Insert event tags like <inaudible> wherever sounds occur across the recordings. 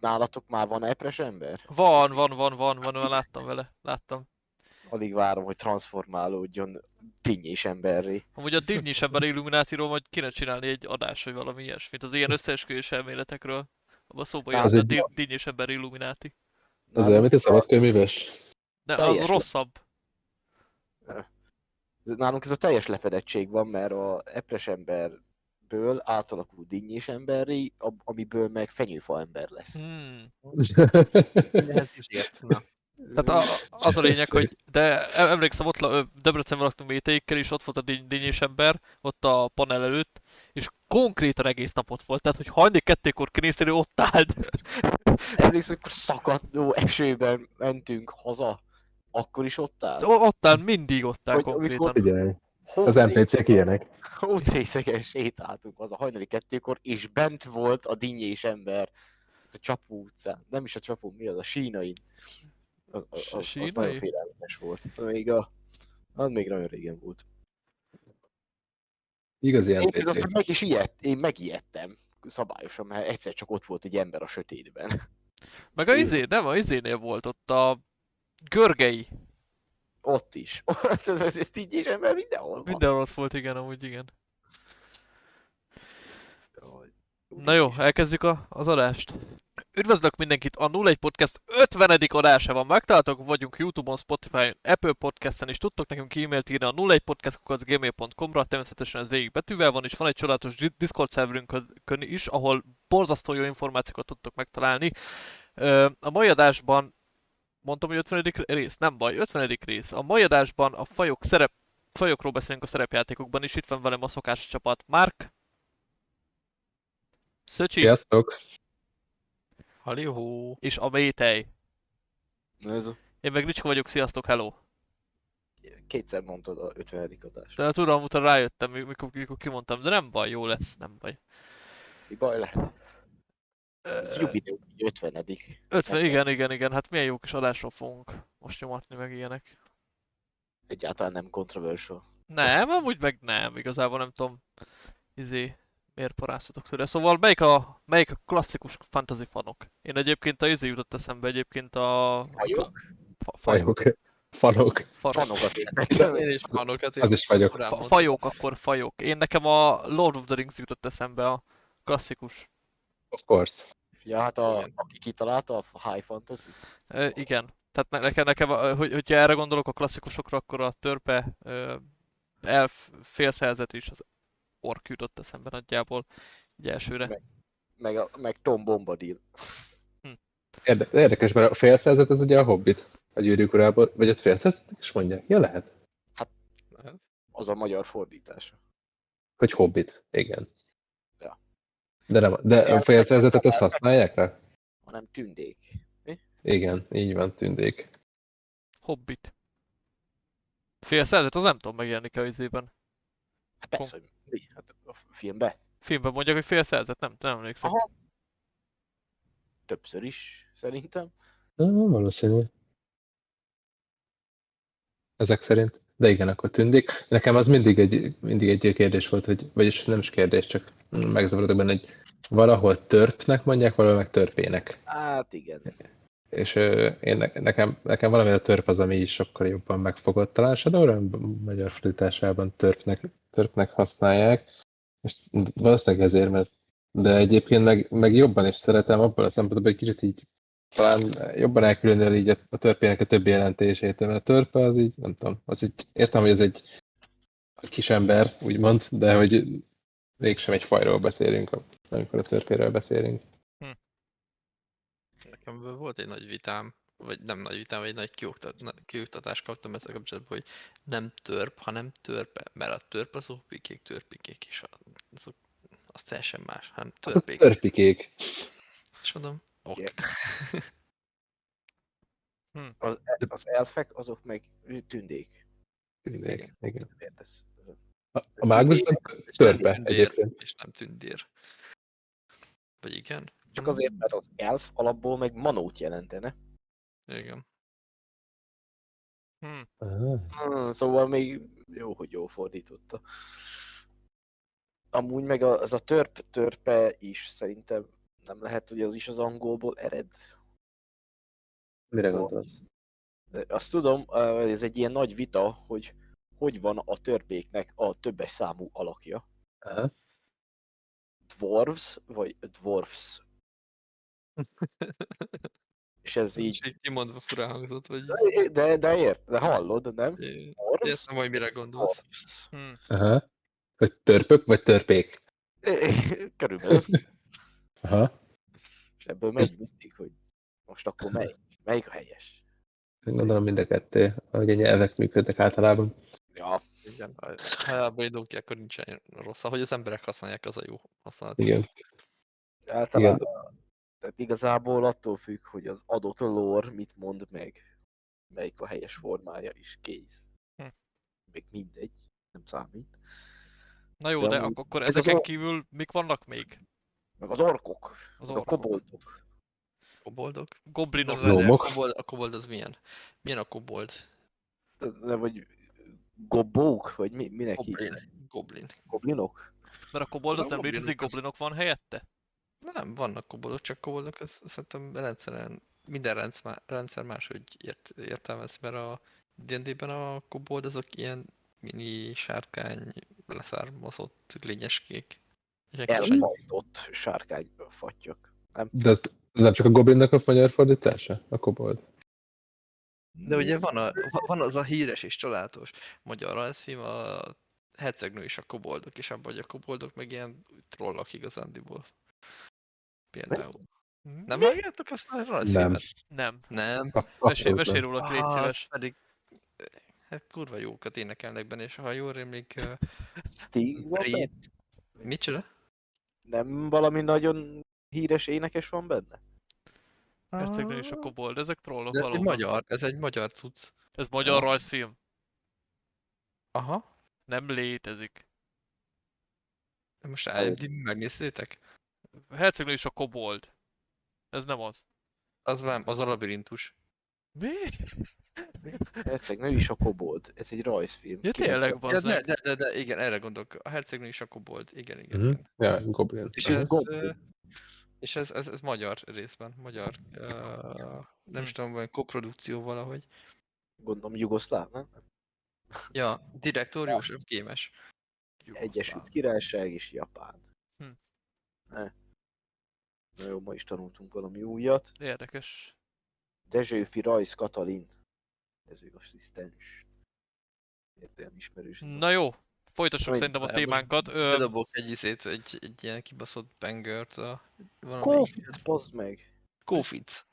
Nálatok már van epres ember? Van, van, van, van, van, van, láttam vele, láttam. Alig várom, hogy transformálódjon dinnyés emberré. Amúgy a dinnyis ember Illuminátiról majd kéne csinálni egy adás, vagy valami ilyesmit, az ilyen összeesküvés elméletekről. Abban szóba az a di- dinnyis ember Illumináti. Az egy szabadkönyvműves? De az Teljes- rosszabb. Nálunk ez a teljes lefedettség van, mert a epres emberből átalakul dinnyés emberré, ab- amiből meg fenyőfa ember lesz. Hmm. <laughs> Ez is ért. Na. Tehát a, az a lényeg, hogy de em- emlékszem, ott Debrecenben laktunk méteikkel, és ott volt a dinnyés ember, ott a panel előtt, és konkrétan egész nap ott volt. Tehát, hogy hajnali kettőkor kinézni, ő ott állt. <laughs> Emlékszem, amikor szakadó esőben mentünk haza, akkor is ott áll. O- ott áll, mindig ott áll Hogy konkrétan. amikor- az NPC-k ilyenek. Hódrészegen sétáltunk az a hajnali kettőkor, és bent volt a dinnyés ember a Csapó utcán. Nem is a Csapó, mi az? A Sínain. Az, az, az, az Sínai? nagyon félelmetes volt. Még a... Az még nagyon régen volt. Igazi Én NPC. azt meg is ijedt, én megijedtem szabályosan, mert egyszer csak ott volt egy ember a sötétben. Meg a izé, nem, a izénél volt ott a Görgei. Ott is. Ott <laughs> ez, ez, ez dinnyés ember mindenhol van. Mindenhol ott volt, igen, amúgy igen. Na jó, elkezdjük a, az adást. Üdvözlök mindenkit, a 01 Podcast 50. adása van. Megtaláltok, vagyunk Youtube-on, Spotify-on, Apple Podcast-en, és tudtok nekünk e-mailt írni a 01 podcast.gmail.com-ra, természetesen ez végig betűvel van, és van egy csodálatos Di- Discord szerverünkön is, ahol borzasztó jó információkat tudtok megtalálni. A mai adásban, mondtam, hogy 50. rész, nem baj, 50. rész. A mai adásban a fajok szerep, fajokról beszélünk a szerepjátékokban, és itt van velem a szokásos csapat. Mark, Szöcsi, Sziasztok! Halihó. és a métej. Ez. Én meg Ricska vagyok, sziasztok, hello! Kétszer mondtad a 50. adást. De tudom, utána rájöttem, mikor, mikor kimondtam, de nem baj, jó lesz, nem baj. Mi baj lehet? Ez jubileum, 50. 50, igen, igen, igen, hát milyen jó kis adásról fogunk most nyomatni, meg ilyenek. Egyáltalán nem controversial. Nem, amúgy meg nem, igazából nem tudom, izé, miért paráztatok tőle. Szóval melyik a, melyik a klasszikus fantasy fanok? Én egyébként a izé jutott eszembe egyébként a... Fajok? Fa, fajok. Fajok. Fanok. Fanok. Fanokat. Én <laughs> is vanok, ezért Az is vagyok. Fa, fajok, akkor fajok. Én nekem a Lord of the Rings jutott eszembe a klasszikus. Of course. Ja, hát a, aki kitalálta a High Fantasy. Ö, igen. Tehát ne, nekem, nekem hogy, hogyha erre gondolok a klasszikusokra, akkor a törpe, ö, elf, félszerzet is az ork jutott eszembe nagyjából. Így elsőre. Meg- Meg, a, meg Tom Bombadil. Érde- Érdekes, mert a félszerzet az ugye a Hobbit. A gyűrűk urából, vagy ott félszerzet is mondják? Ja, lehet. Az a magyar fordítása. Hogy Hobbit. Igen. De, nem, de a félszerzetet azt használják rá? Hanem tündék. Igen, így van, tündék. Hobbit. Félszerzet, az nem tudom megjelenik a izében. Hát persze, hogy mi? Hát a filmbe. Filmben mondják, hogy félszerzet, nem, nem emlékszem. Aha. Többször is, szerintem. Ah, valószínű. Ezek szerint. De igen, akkor tündék. Nekem az mindig egy, mindig egy kérdés volt, hogy, vagyis nem is kérdés, csak megzavarodok benne, hogy valahol törpnek mondják, valahol meg törpének. Hát igen. És én, ne- nekem, nekem valami a törp az, ami is sokkal jobban megfogott. Talán Shadowrun magyar fordításában törpnek, törpnek használják. És valószínűleg ezért, mert de egyébként meg, meg jobban is szeretem abban a szempontból, hogy kicsit így talán jobban elkülönül így a, törpének a többi jelentését, mert a törpe az így, nem tudom, az így, értem, hogy ez egy kis ember, úgymond, de hogy mégsem egy fajról beszélünk, amikor a törpéről beszélünk. Nekem volt egy nagy vitám, vagy nem nagy vitám, vagy egy nagy kioktat, kioktatást kaptam ezzel kapcsolatban, hogy nem törp, hanem törpe, mert a törp az ópikék, törpikék is, a- azok, az teljesen más, hanem Az a törpék. törpikék. És mondom, oké. Igen. Hm. Az, az elfek, azok meg tündék. Tündék, igen. Értesz? A- A, mágusban törpe tündér, egyébként. És nem tündér. Vagy igen? Csak azért, mert az elf alapból meg manót jelentene. Igen. Hm. Ah, Hmm, szóval még jó, hogy jól fordította. Amúgy meg az a törp törpe is szerintem Nem lehet, hogy az is az angolból ered. Mire gondolsz? Azt tudom, ez egy ilyen nagy vita, hogy hogy van a törpéknek a többes számú alakja. Aha. Dwarves, vagy dwarfs. <laughs> És ez Így így... így kimondva furán hangzott, vagy... De, de, de ért, de hallod, nem? É, Dwarves? Értem, hogy mire gondolsz. Dwarfs. Hm. Aha. Vagy törpök, vagy törpék. Körülbelül. Aha. És ebből megy mindig, hogy most akkor melyik? Melyik a helyes? Gondolom mind a kettő, ahogy a nyelvek működnek általában. Ja, Igen, ha ha elbajlunk ki, akkor nincsen rossz. Ahogy az emberek használják, az a jó használat. Igen. általában tehát igazából attól függ, hogy az adott lore mit mond meg, melyik a helyes formája is kész. Hm. Még mindegy, nem számít. Na jó, De de akkor ezeken or- kívül mik vannak még? Meg az orkok, Az meg a orkok. koboldok. Koboldok? Goblinok. A kobold, a kobold az milyen? Milyen a kobold? De vagy gobók, vagy mi, minek Goblin. hívják? Goblin. Goblinok? Mert a kobold az Tudom, nem létezik, goblinok az- goblinok van helyette? Nem, vannak koboldok, csak koboldok, ez szerintem rendszeren, minden rendszer, rendszer máshogy ért, értelmez, mert a D&D-ben a kobold azok ilyen mini sárkány leszármazott lényeskék. Elfajtott sárkány fattyak. Nem? De ez, ez nem csak a Goblinnak a magyar fordítása? A kobold? De ugye van, a, va- van az a híres és csodálatos magyar rajzfilm, a hercegnő és a koboldok, és abban, hogy a koboldok meg ilyen trollak igazándiból. Például. Nem vágjátok azt a Nem. rajzfilmet? Nem. Nem. A- Mesélj, mesélj nem. róla, légy Ah, szíves. pedig hát kurva jókat énekelnek benne, és ha jól rémlik, uh, Sting benne? micsoda? Nem valami nagyon híres énekes van benne? Hercegnő és a kobold, ezek trollok De ez egy valóban. magyar, ez egy magyar cucc. Ez magyar rajzfilm. Aha. Nem létezik. Most IMDb megnéztétek? Hercegnő és a kobold. Ez nem az. Az nem, az a labirintus. Mi? Hercegnő is a kobold. Ez egy rajzfilm. Ja, tényleg, 90 Ja, de, de, de, de, igen, erre gondolok. A hercegnő is a kobold. Igen, igen. Mhm. igen. Ja, Goblin. És Ez Goblin. és ez, ez, ez magyar részben, magyar, uh, nem is tudom, vagy koprodukció valahogy. Gondolom jugoszláv, nem? Ja, direktor József Gémes. Egyesült Királyság és Japán. Hm. Ne. Na jó, ma is tanultunk valami újat. Érdekes. Dezsőfi Rajz Katalin. Ez asszisztens. Értelem ismerős. Na jó, folytassuk Hogy- szerintem a témánkat. Ö, Bedobok egy izét, egy, egy ilyen kibaszott bangert a. Kófic, bazd meg! Kófic.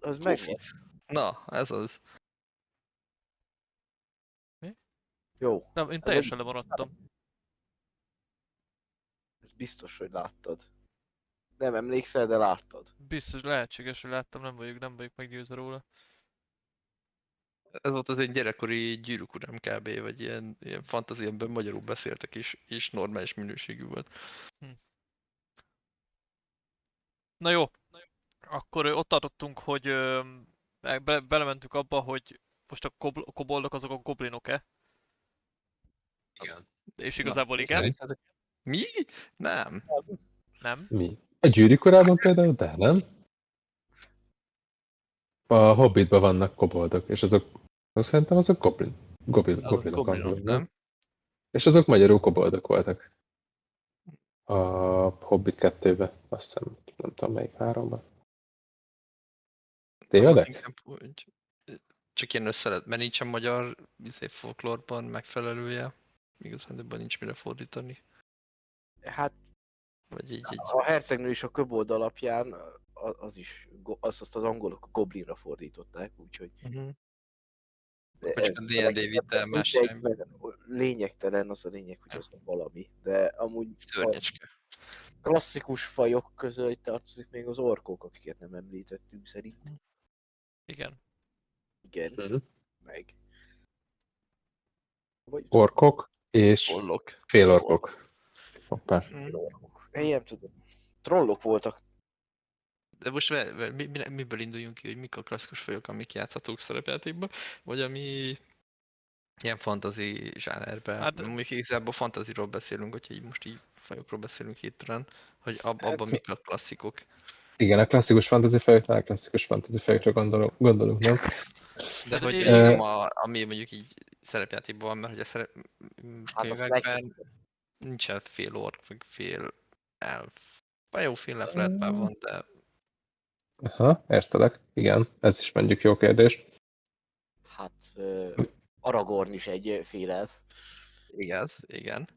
Az meg. Na, ez az. Jó, nem, én teljesen lemaradtam. ez biztos, hogy láttad. Nem emlékszel, de láttad. Biztos lehetséges, hogy láttam, nem vagyok, nem vagyok meggyőzve róla. Ez volt az egy gyerekkori gyűrűk uram kb. vagy ilyen, ilyen fantáziámban magyarul beszéltek és, és normális minőségű volt. Na jó, akkor ott tartottunk, hogy ö, be, be- belementünk abba, hogy most a kob- koboldok azok a goblinok-e? Igen. És igazából igen, Szerintetek- Mi? Nem. nem. Mi? A gyűrű korában például, de nem? A Hobbitban vannak koboldok, és azok, azt szerintem azok goblin, goblin, Azok goblinok, goblinok, angolul, nem? És azok magyarul koboldok voltak. A Hobbit 2-ben, azt hiszem, nem tudom melyik háromban. Tévedek? inkább úgy- Csak ilyen összelet, mert nincsen magyar izé, folklórban megfelelője. Igazán nincs mire fordítani. Hát Vagy így, így. a hercegnő is a köbold alapján az is, azt, azt az angolok goblinra fordították, úgyhogy Uh-huh. A D&D vitte el más Lényegtelen az a lényeg, hogy az valami. De amúgy a Szörnyecske. klasszikus fajok között tartozik még az orkok, akiket nem említettünk szerint. Igen. Igen, Mhm. meg. Vagy Orkok és Trollok. félorkok. Hoppá. Mm. Én nem tudom. Trollok voltak. De most ve, ve, mi, mi, miből induljunk ki, hogy mik a klasszikus fajok, amik játszhatók szerepjátékban, vagy ami Ilyen fantasy zsánerben. Hát- Hát, Mondjuk igazából fantasyról beszélünk, hogyha így most így fajokról beszélünk hirtelen, hogy ab, Hát- abban mik a klasszikok. Igen, a klasszikus fantasy fejekre, a klasszikus fantasy fejekre gondolunk, gondolunk, nem? De hogy én- nem a, ami mondjuk így szerepjátékban van, mert hogy a szerep... Hát könyvekben nincsen fél ork, vagy fél elf. Vagy jó, fél elf lehet már van, de Aha, értelek. Igen, ez is mondjuk jó kérdés. Hát uh, Aragorn is egy félelf. igaz, igen.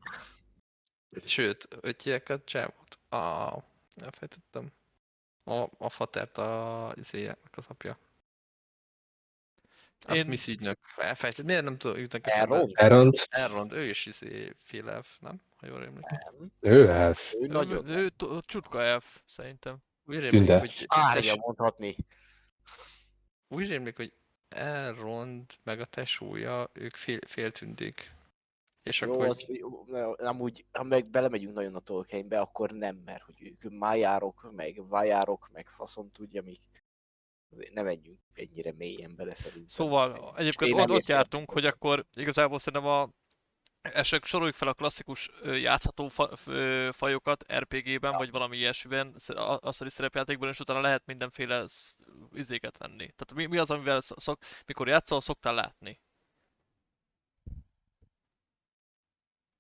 Sőt, ötjek a csávot. A... Elfejtettem. A, a fatert a izéjének az apja. Az Én-. Miss ügynök. Elfejtettem. Miért nem tudom, jutnak Elrond? Elrond, Elrond, ő is izé fél elf, nem? Ha jól emlékszem. Ő elf. Ő nagyon... Ő, ő csutka elf, szerintem. Úgy rémlik, hogy, Árja mondhatni. úgy rémlik, hogy Elrond meg a tesója, ők fél, féltündék. És Jó, akkor az, amúgy, ha meg belemegyünk nagyon a Tolkienbe, akkor nem, mert hogy ők májárok, meg vájárok, meg faszom tudja mik. Ne menjünk ennyire mélyen bele szerintem. Szóval egyébként Én ott, ott jártunk, hogy akkor igazából szerintem a esetleg soroljuk fel a klasszikus játszható fa, fajokat RPG-ben, vagy valami ilyesmiben, asztali szerepjátékban, és utána lehet mindenféle izéket venni. Tehát mi, mi az, amivel sz- szok, mikor játszol, szoktál látni?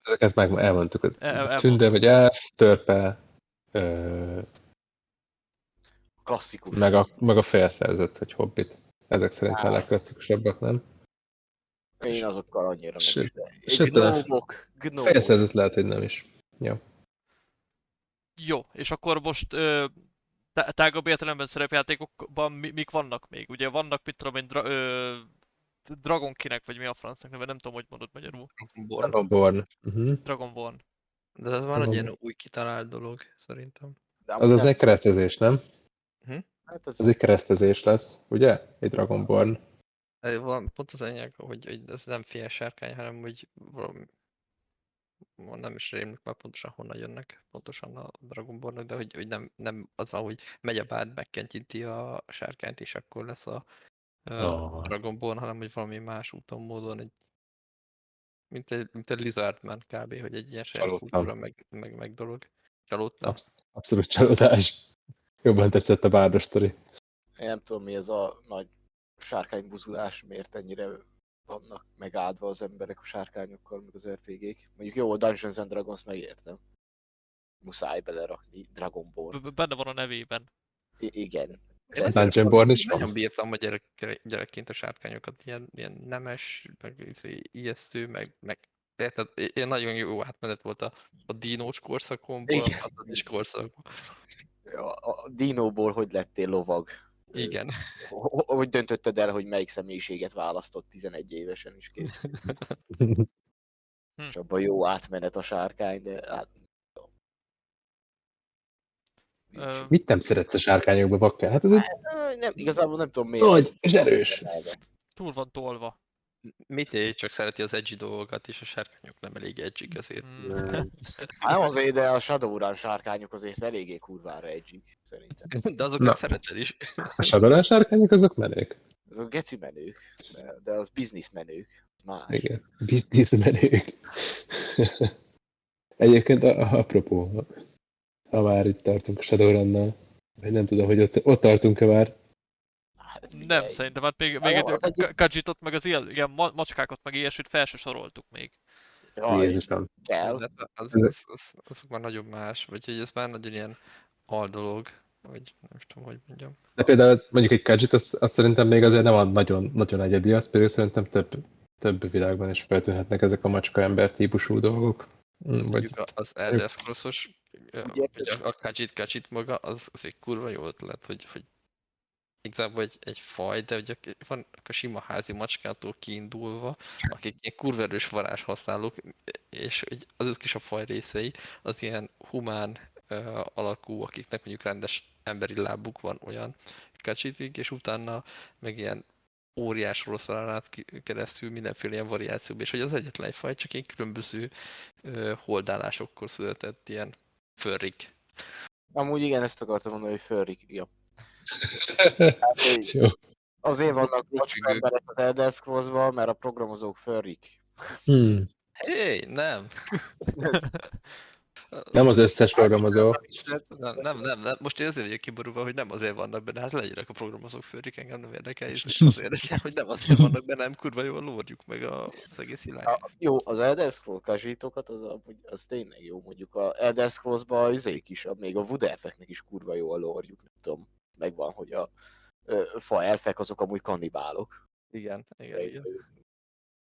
Ezeket meg elmondtuk. El- elmondtuk. Tünde vagy elf, törpe, ö, Klasszikus. meg, a, meg a felszerzett, vagy hobbit. Ezek szerintem a legklasszikusabbak, nem? Én azokkal annyira nem Sőt- is. Gnómok, gnómok. Felszerzett lehet, hogy nem is. Jó, és akkor most ö, tá- tágabb értelemben szerepjátékokban mi, mik vannak még? Ugye vannak, mit tudom én, dra, ö, Dragon Kinek, vagy mi a francnak neve, nem tudom, hogy mondod magyarul. Born. Dragonborn. Uh-huh. Dragonborn. De ez már egy ilyen új kitalált dolog, szerintem. De Az az nem- egy keresztezés, nem? Hát ez, Az egy keresztezés lesz, ugye? Egy Dragonborn. Valami, pont az anyag, hogy, hogy ez nem fél sárkány, hanem hogy valami, ma nem is rémlik már pontosan honnan jönnek pontosan a Dragonbornok, de hogy, hogy nem, nem az, ahogy megy a bád, megkentyinti a sárkányt, és akkor lesz a uh, Dragonborn, hanem hogy valami más úton, módon egy mint egy, mint egy Lizardman kb, hogy egy ilyen saját kultúra, meg, meg, meg dolog. Csalódtam. Absz- abszolút csalódás. Jobban tetszett a bárdos. Én nem tudom mi ez a nagy sárkánybuzulás, miért ennyire vannak megáldva az emberek a sárkányokkal, meg az RPG-k. Mondjuk jó, a Dungeons and Dragons megértem. Muszáj belerakni Dragonborn. Benne van a nevében. I- igen. Én ezért Dungeon Born is Nagyon van? bírtam a gyerek, gyerekként a sárkányokat, ilyen, ilyen nemes, meg izé ijesztő, meg, meg érted, ilyen nagyon jó átmenet volt a, a dinós korszakomból, a Igen. fantazis korszakba. A, a dinóból hogy lettél lovag? Igen. Ho- Hogy döntötted el, hogy melyik személyiséget választott 11 évesen is kész? És abban jó átmenet a sárkány, de hát... Ö, Mit nem szeretsz a sárkányokba, bakker? Hát ez egy Nem, igazából nem tudom miért. nagy és erős. túl van tolva. Mit ér, csak szereti az edgy dolgokat, és a sárkányok nem elég edgy ezért. Mm. Nem <laughs> Hát azért, de a Shadowrun sárkányok azért eléggé kurvára egyik, szerintem. De azokat Na. szereted is. A Shadowrun sárkányok azok menők. Azok geci menők, de, de az business menők. Más. Igen. Business menők. Egyébként a, a, apropó, ha már itt tartunk a Shadowrunnal, vagy nem tudom, hogy ott, ott tartunk-e már. Hát, Nem, figyelj, szerintem, hát még, még egy Kajitot, meg az ilyen, ilyen ma- macskákat, meg ilyesmit fel se soroltuk még. Jaj, Jézusom. kell. Az, az, az, azok már nagyon más, vagy hogy ez már nagyon ilyen aldolog, vagy nem is tudom, hogy mondjam. De például az, mondjuk egy Kajit, az, az szerintem még azért nem a nagyon, nagyon egyedi, az pedig szerintem több, több világban is feltűnhetnek ezek a macska ember típusú dolgok. Mm, Vagy az Elder Scrolls-os, Ugye, a, a Kajit Kajit maga, az, az egy kurva jó ötlet, hogy, hogy igazából egy, egy faj, de ugye van a sima házi macskától kiindulva, akik ilyen kurva erős varázs használók, és hogy azok is a faj részei, az ilyen humán uh, alakú, akiknek mondjuk rendes emberi lábuk van olyan kacsitig, és utána meg ilyen óriás oroszlán át keresztül mindenféle ilyen variációban, és hogy az egyetlen egy faj, csak ilyen különböző uh, holdálásokkor született ilyen furrik. Amúgy igen, ezt akartam mondani, hogy fölrik, ja. Hát. Azért vannak macska emberek az Elder Scrolls-ban, mert a programozók furrik. Hmm. Hé, nem. <laughs> Nem az összes programozó. Nem, nem, nem, nem, most én azért vagyok kiborulva, hogy nem azért vannak benne, hát legyenek a programozók főrik, engem nem érdekel, és <laughs> az érdekel, hogy nem azért vannak benne, nem kurva jól lórjuk meg a, az egész világ. A, jó, az Elder Scrolls kazsítokat, az, a, az tényleg jó, mondjuk a Elder Scrolls-ban izék is, a, még a Wood is kurva jó a lorjuk, nem tudom, megvan, hogy a fa elfek azok amúgy kannibálok. Igen, igen, igen.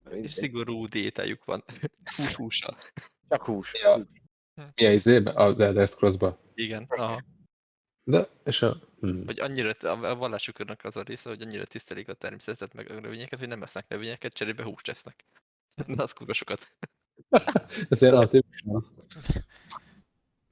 Mindegy. És szigorú diétájuk van. <laughs> Hús húsa. Csak hús. Ja. Mi a izébe? Az Elder Scrolls-ba. Igen, aha. De, és a... Hmm. Hogy annyira, a vallásuknak az a része, hogy annyira tisztelik a természetet, meg a növényeket, hogy nem esznek növényeket, cserébe húst esznek. <laughs> Na, az kurva sokat. <laughs> Ezért anti...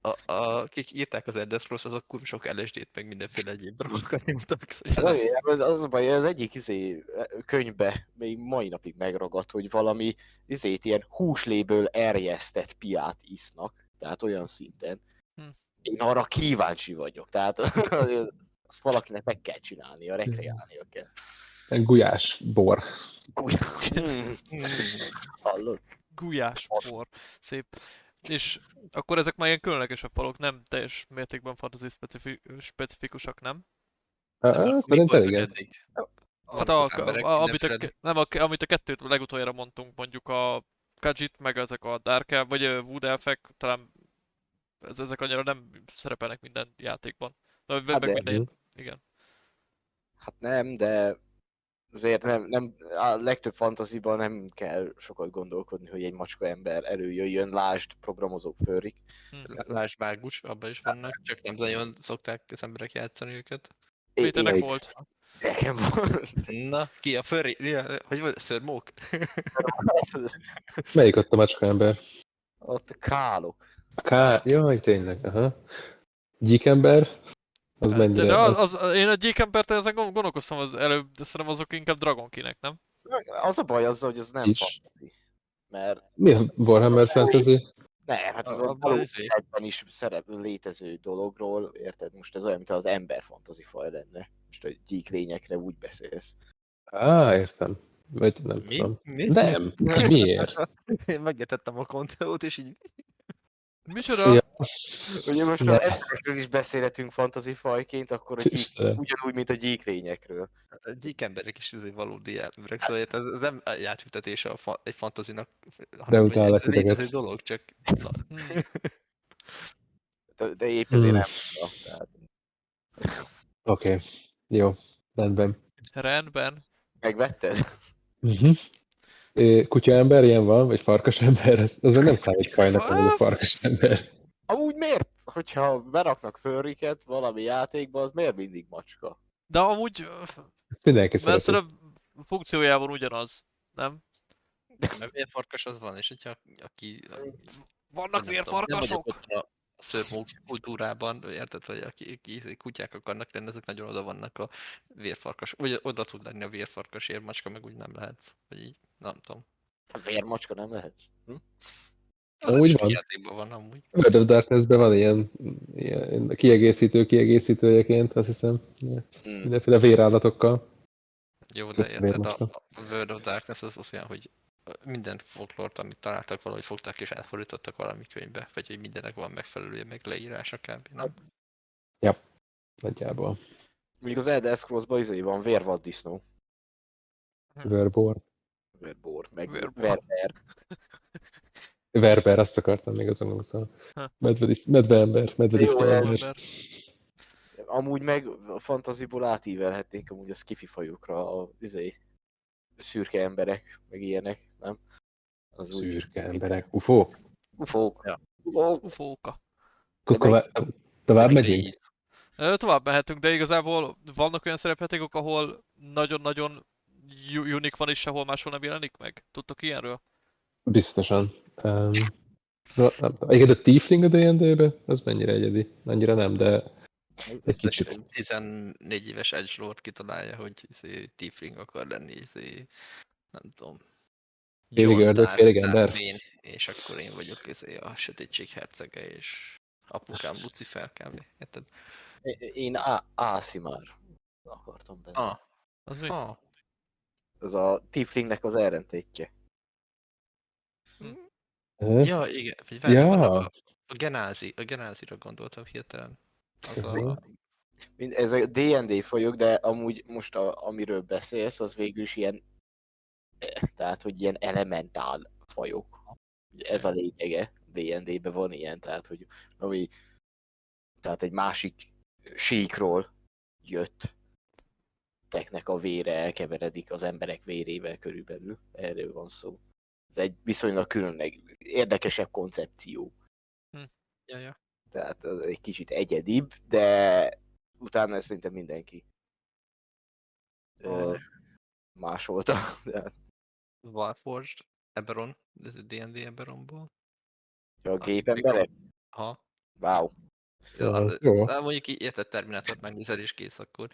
A, akik írták az Elder Scrolls, azok kurva sok LSD-t, meg mindenféle egyéb dolgokat nyomtak. Az, Szóval az, az a baj, az egyik izé, könyvbe még mai napig megragadt, hogy valami izét ilyen húsléből erjesztett piát isznak, tehát olyan szinten. Hm. Én arra kíváncsi vagyok, tehát <laughs> azt valakinek meg kell csinálnia, rekreálnia kell. Gulyás bor. Gulyás. Hallod? Gulyás por. Szép. És akkor ezek már ilyen különlegesebb falok, nem teljes mértékben fantasy specifi- specifikusak, nem? Ah, Szerintem igen. Hát a, a, amit, a, nem, a, amit a kettőt legutoljára mondtunk, mondjuk a Kajit, meg ezek a Dark Elf, vagy a Wood Elfek, talán ez, ezek annyira nem szerepelnek minden játékban. Meg Hát meg de- minden, igen. Hát nem, de azért nem, nem, a legtöbb fantaziban nem kell sokat gondolkodni, hogy egy macska ember előjöjjön, lásd, programozók förik. Lásd mágus, abban is vannak, csak nem nagyon szokták az emberek játszani őket. Péternek volt. Nekem van. Na, ki a furry? Hogy volt? Szörmók? <laughs> Melyik ott a macska ember? Ott kálok. A K... Jaj, tényleg, aha. Gyíkember? Az De, mennyire... de az, az... az, én a Gyék Embert ezen gond- gondolkoztam az előbb, de szerintem azok inkább Dragonkinek, nem? Az a baj azzal, hogy az nem Is. fantasy. Mert Mi a Warhammer Fantasy? nem, hát az A- a abban valós életben is szerep létező dologról, érted? Most ez olyan, mint az ember fantasy faj lenne. Most a gyík lényekre úgy beszélsz. Á, értem. Vagy nem tudom. Mi? Nem. <laughs> Miért? Én megértettem a konteót, és így Micsoda? Ja. Ugye most Ne. emberekről is beszélhetünk fantasy fajként, akkor a gyík, ugyanúgy, mint a gyík lényekről. a gyík emberek is azért valódi emberek, szóval ez, ez nem egy átültetése a fa, egy fantazinak, hanem hogy utállak ez létező titeket. dolog, csak. De, de épp ezért Hmm. nem. Tehát Oké. Okay. Jó. Rendben. Rendben. megvetted? Uh-huh. Kutya ember ilyen van, vagy farkas ember? Az, az nem számít fajnak, hogy a farkas ember. Amúgy miért, hogyha beraknak fölriket valami játékba, az miért mindig macska? De amúgy, Mindenki mert szerintem funkciójában ugyanaz, nem? mert ilyen farkas az van, és hogyha aki Vannak vérfarkasok? Szörmók kultúrában, érted, hogy aki, aki izé kutyák akarnak lenni, ezek nagyon oda vannak a vérfarkas. Ugye oda tud lenni a vérfarkas érmacska, meg úgy nem lehetsz. Vagy így, nem tudom. A vérmacska nem lehet. Hm? Az Amúgy sok van. játékban van amúgy. World of Darkness-ben van ilyen, ilyen kiegészítő kiegészítőjeként, azt hiszem. Ilyen Hmm. Mindenféle vérállatokkal. Jó, de érted, a, vérmacska. a World of Darkness az, az olyan, hogy minden folklort, amit találtak, valahogy fogták és elfordítottak valami könyvbe, vagy hogy mindennek van megfelelője, meg leírása kb. Nem? Nagyjából. Mondjuk az Elder Scrolls-ban izé van vérvaddisznó. Verbor. Vérbor, meg Vérbor. verber. Verber, azt akartam még azon gondolszom. Ha. Medvedis, medveember, medvedisznó. Ember. Amúgy meg a fantaziból átívelhetnénk amúgy a skifi fajokra a izé, szürke emberek, meg ilyenek, nem? Az úgy- Szürke emberek. Ufó. Ufók. Ja. Ufók. Ufóka. Akkor tovább, tovább Meg megyünk? Tovább mehetünk, de igazából vannak olyan szerepjátékok, ahol nagyon-nagyon unik van és sehol máshol nem jelenik meg? Tudtok ilyenről? Biztosan. Um, nem. Igen, a Tiefling a D&D-be, az mennyire egyedi? Annyira nem, de egy kicsit. hogy 14 éves edgelord kitalálja, hogy izé, tiefling akar lenni, izé, nem tudom. Félig ördög, félig ember? És akkor én vagyok izé, a sötétség hercege, és apukám Lucifer kb. Érted? Én Á- Ászimár akartam benne. Ah, Az mi? Ha, Az a Tieflingnek az ellentétje. Ö? ja, igen, vagy Ja. a, a genázi, a genázira gondoltam hirtelen. Az a, Mind, ez a D&D folyók, de amúgy most a, amiről beszélsz, az végül is ilyen, eh, tehát hogy ilyen elementál fajok. Ugye Ez a lényege, D&D-be van ilyen, tehát hogy ami, tehát egy másik síkról jött teknek a vére elkeveredik az emberek vérével körülbelül. Erről van szó. Ez egy viszonylag különleg érdekesebb koncepció. ja, ja. Tehát az egy kicsit egyedibb, de utána szerintem mindenki ö, A- másolta. <laughs> De Warforged, Eberron, ez a D&D Eberronból. a A- gépemberek? Ha. Wow. Ja, Ja, az jó. de mondjuk így érted Terminátort megnézel és kész akkor.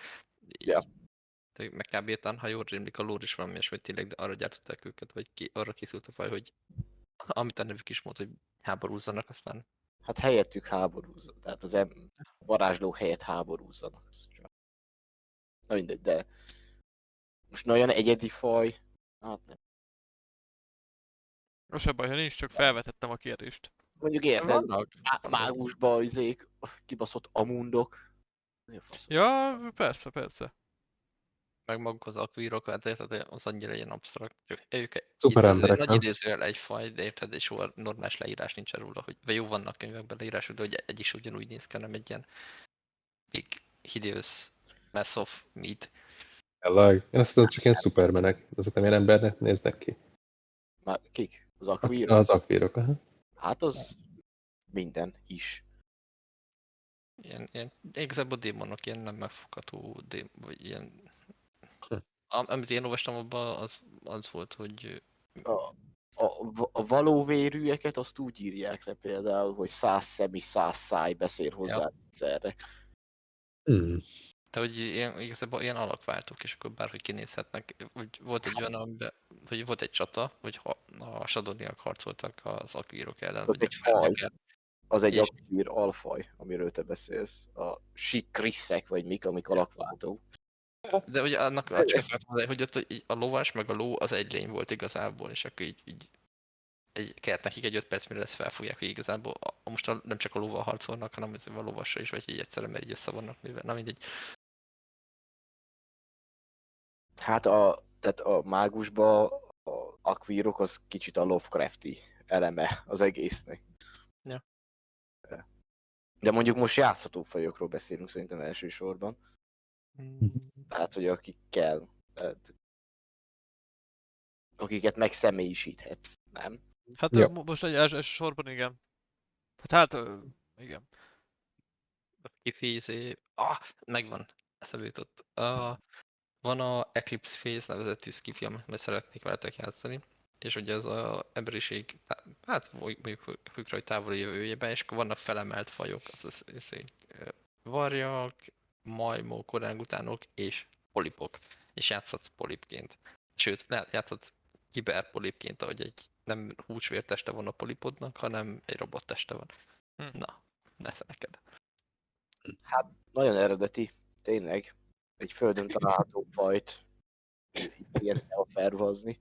Ja. meg kb. talán, ha jól rémlik, a lore is valami ilyesmi, tényleg, de arra gyártották őket, vagy ki, arra készült a faj, hogy amit a nevük is mondta, hogy háborúzzanak, aztán Hát helyettük háborúzzanak. Tehát az em- varázsló helyett háborúzzanak. Ez csak... Na mindegy, de most nagyon egyedi faj. Hát nem. Az se baj, ha nincs, csak felvetettem a kérdést. Mondjuk érted, má- mágusba izék, kibaszott amundok. Mi a fasz? Ja, persze, persze. Meg maguk az akvírok, hát érted, az annyira ilyen absztrakt, ők Szuper emberek, nagy nem? idézőjel egy faj, de érted, és soha normális leírás nincs róla, hogy, vagy jó vannak könyvekben leírások, de hogy egy is ugyanúgy néz ki, hanem egy ilyen big hideous mess of meat. Tényleg. Én azt hiszem, csak ilyen szupermenek. Azok nem ilyen embernek néznek ki. Már kik? Az akvír? Az akvírok. Aha. Hát az minden is. Ilyen, ilyen igazából démonok, ilyen nem megfogható, vagy ilyen... Am, amit én olvastam abban, az, az volt, hogy A, a, a valóvérűeket azt úgy írják le például, hogy száz szem és száz száj beszél hozzá Ja. egyszerre. Hmm. De hogy ilyen, igazából ilyen alakváltók, és akkor bárhogy kinézhetnek. Hogy volt egy olyan, amiben, hogy volt egy csata, hogy ha, a sadoniak harcoltak az akvírok ellen. Vagy egy faj. Az egy És- akvír alfaj, amiről te beszélsz. A sikrisszek, vagy mik, amik alakváltók. De ugye annak csak azt mondani, hogy ott a lovas meg a ló az egy lény volt igazából, és akkor így, így egy, kellett nekik egy öt perc, mire ezt felfogják, hogy igazából a, most a, nem csak a lóval harcolnak, hanem a lovassal is, vagy így egyszerre, mert így össze vannak nőve. Na mindegy. Hát a, tehát a mágusba a akvírok az kicsit a Lovecrafti eleme az egésznek. Ja. De mondjuk most játszható fajokról beszélünk szerintem elsősorban. Tehát, hogy akik kell, tehát, akiket megszemélyisíthetsz, nem? Hát Ja. most egy els- elsősorban igen. Hát hát, igen. A kifézé... Ah, megvan. Eszembe jutott. Uh, van a Eclipse Phase nevezetű skifi, amit szeretnék veletek játszani. És ugye ez a emberiség, hát mondjuk függ hogy távoli jövőjében, és akkor vannak felemelt fajok, az az, az, az varjak, majmok, orángutánok és polipok. És játszhatsz polipként. Sőt, lehet játszhatsz kiberpolipként, ahogy egy nem húsvérteste van a polipodnak, hanem egy robotteste van. Hm. Na, nesze neked. Hát nagyon eredeti, tényleg. Egy földön található fajt ilyen felruházni.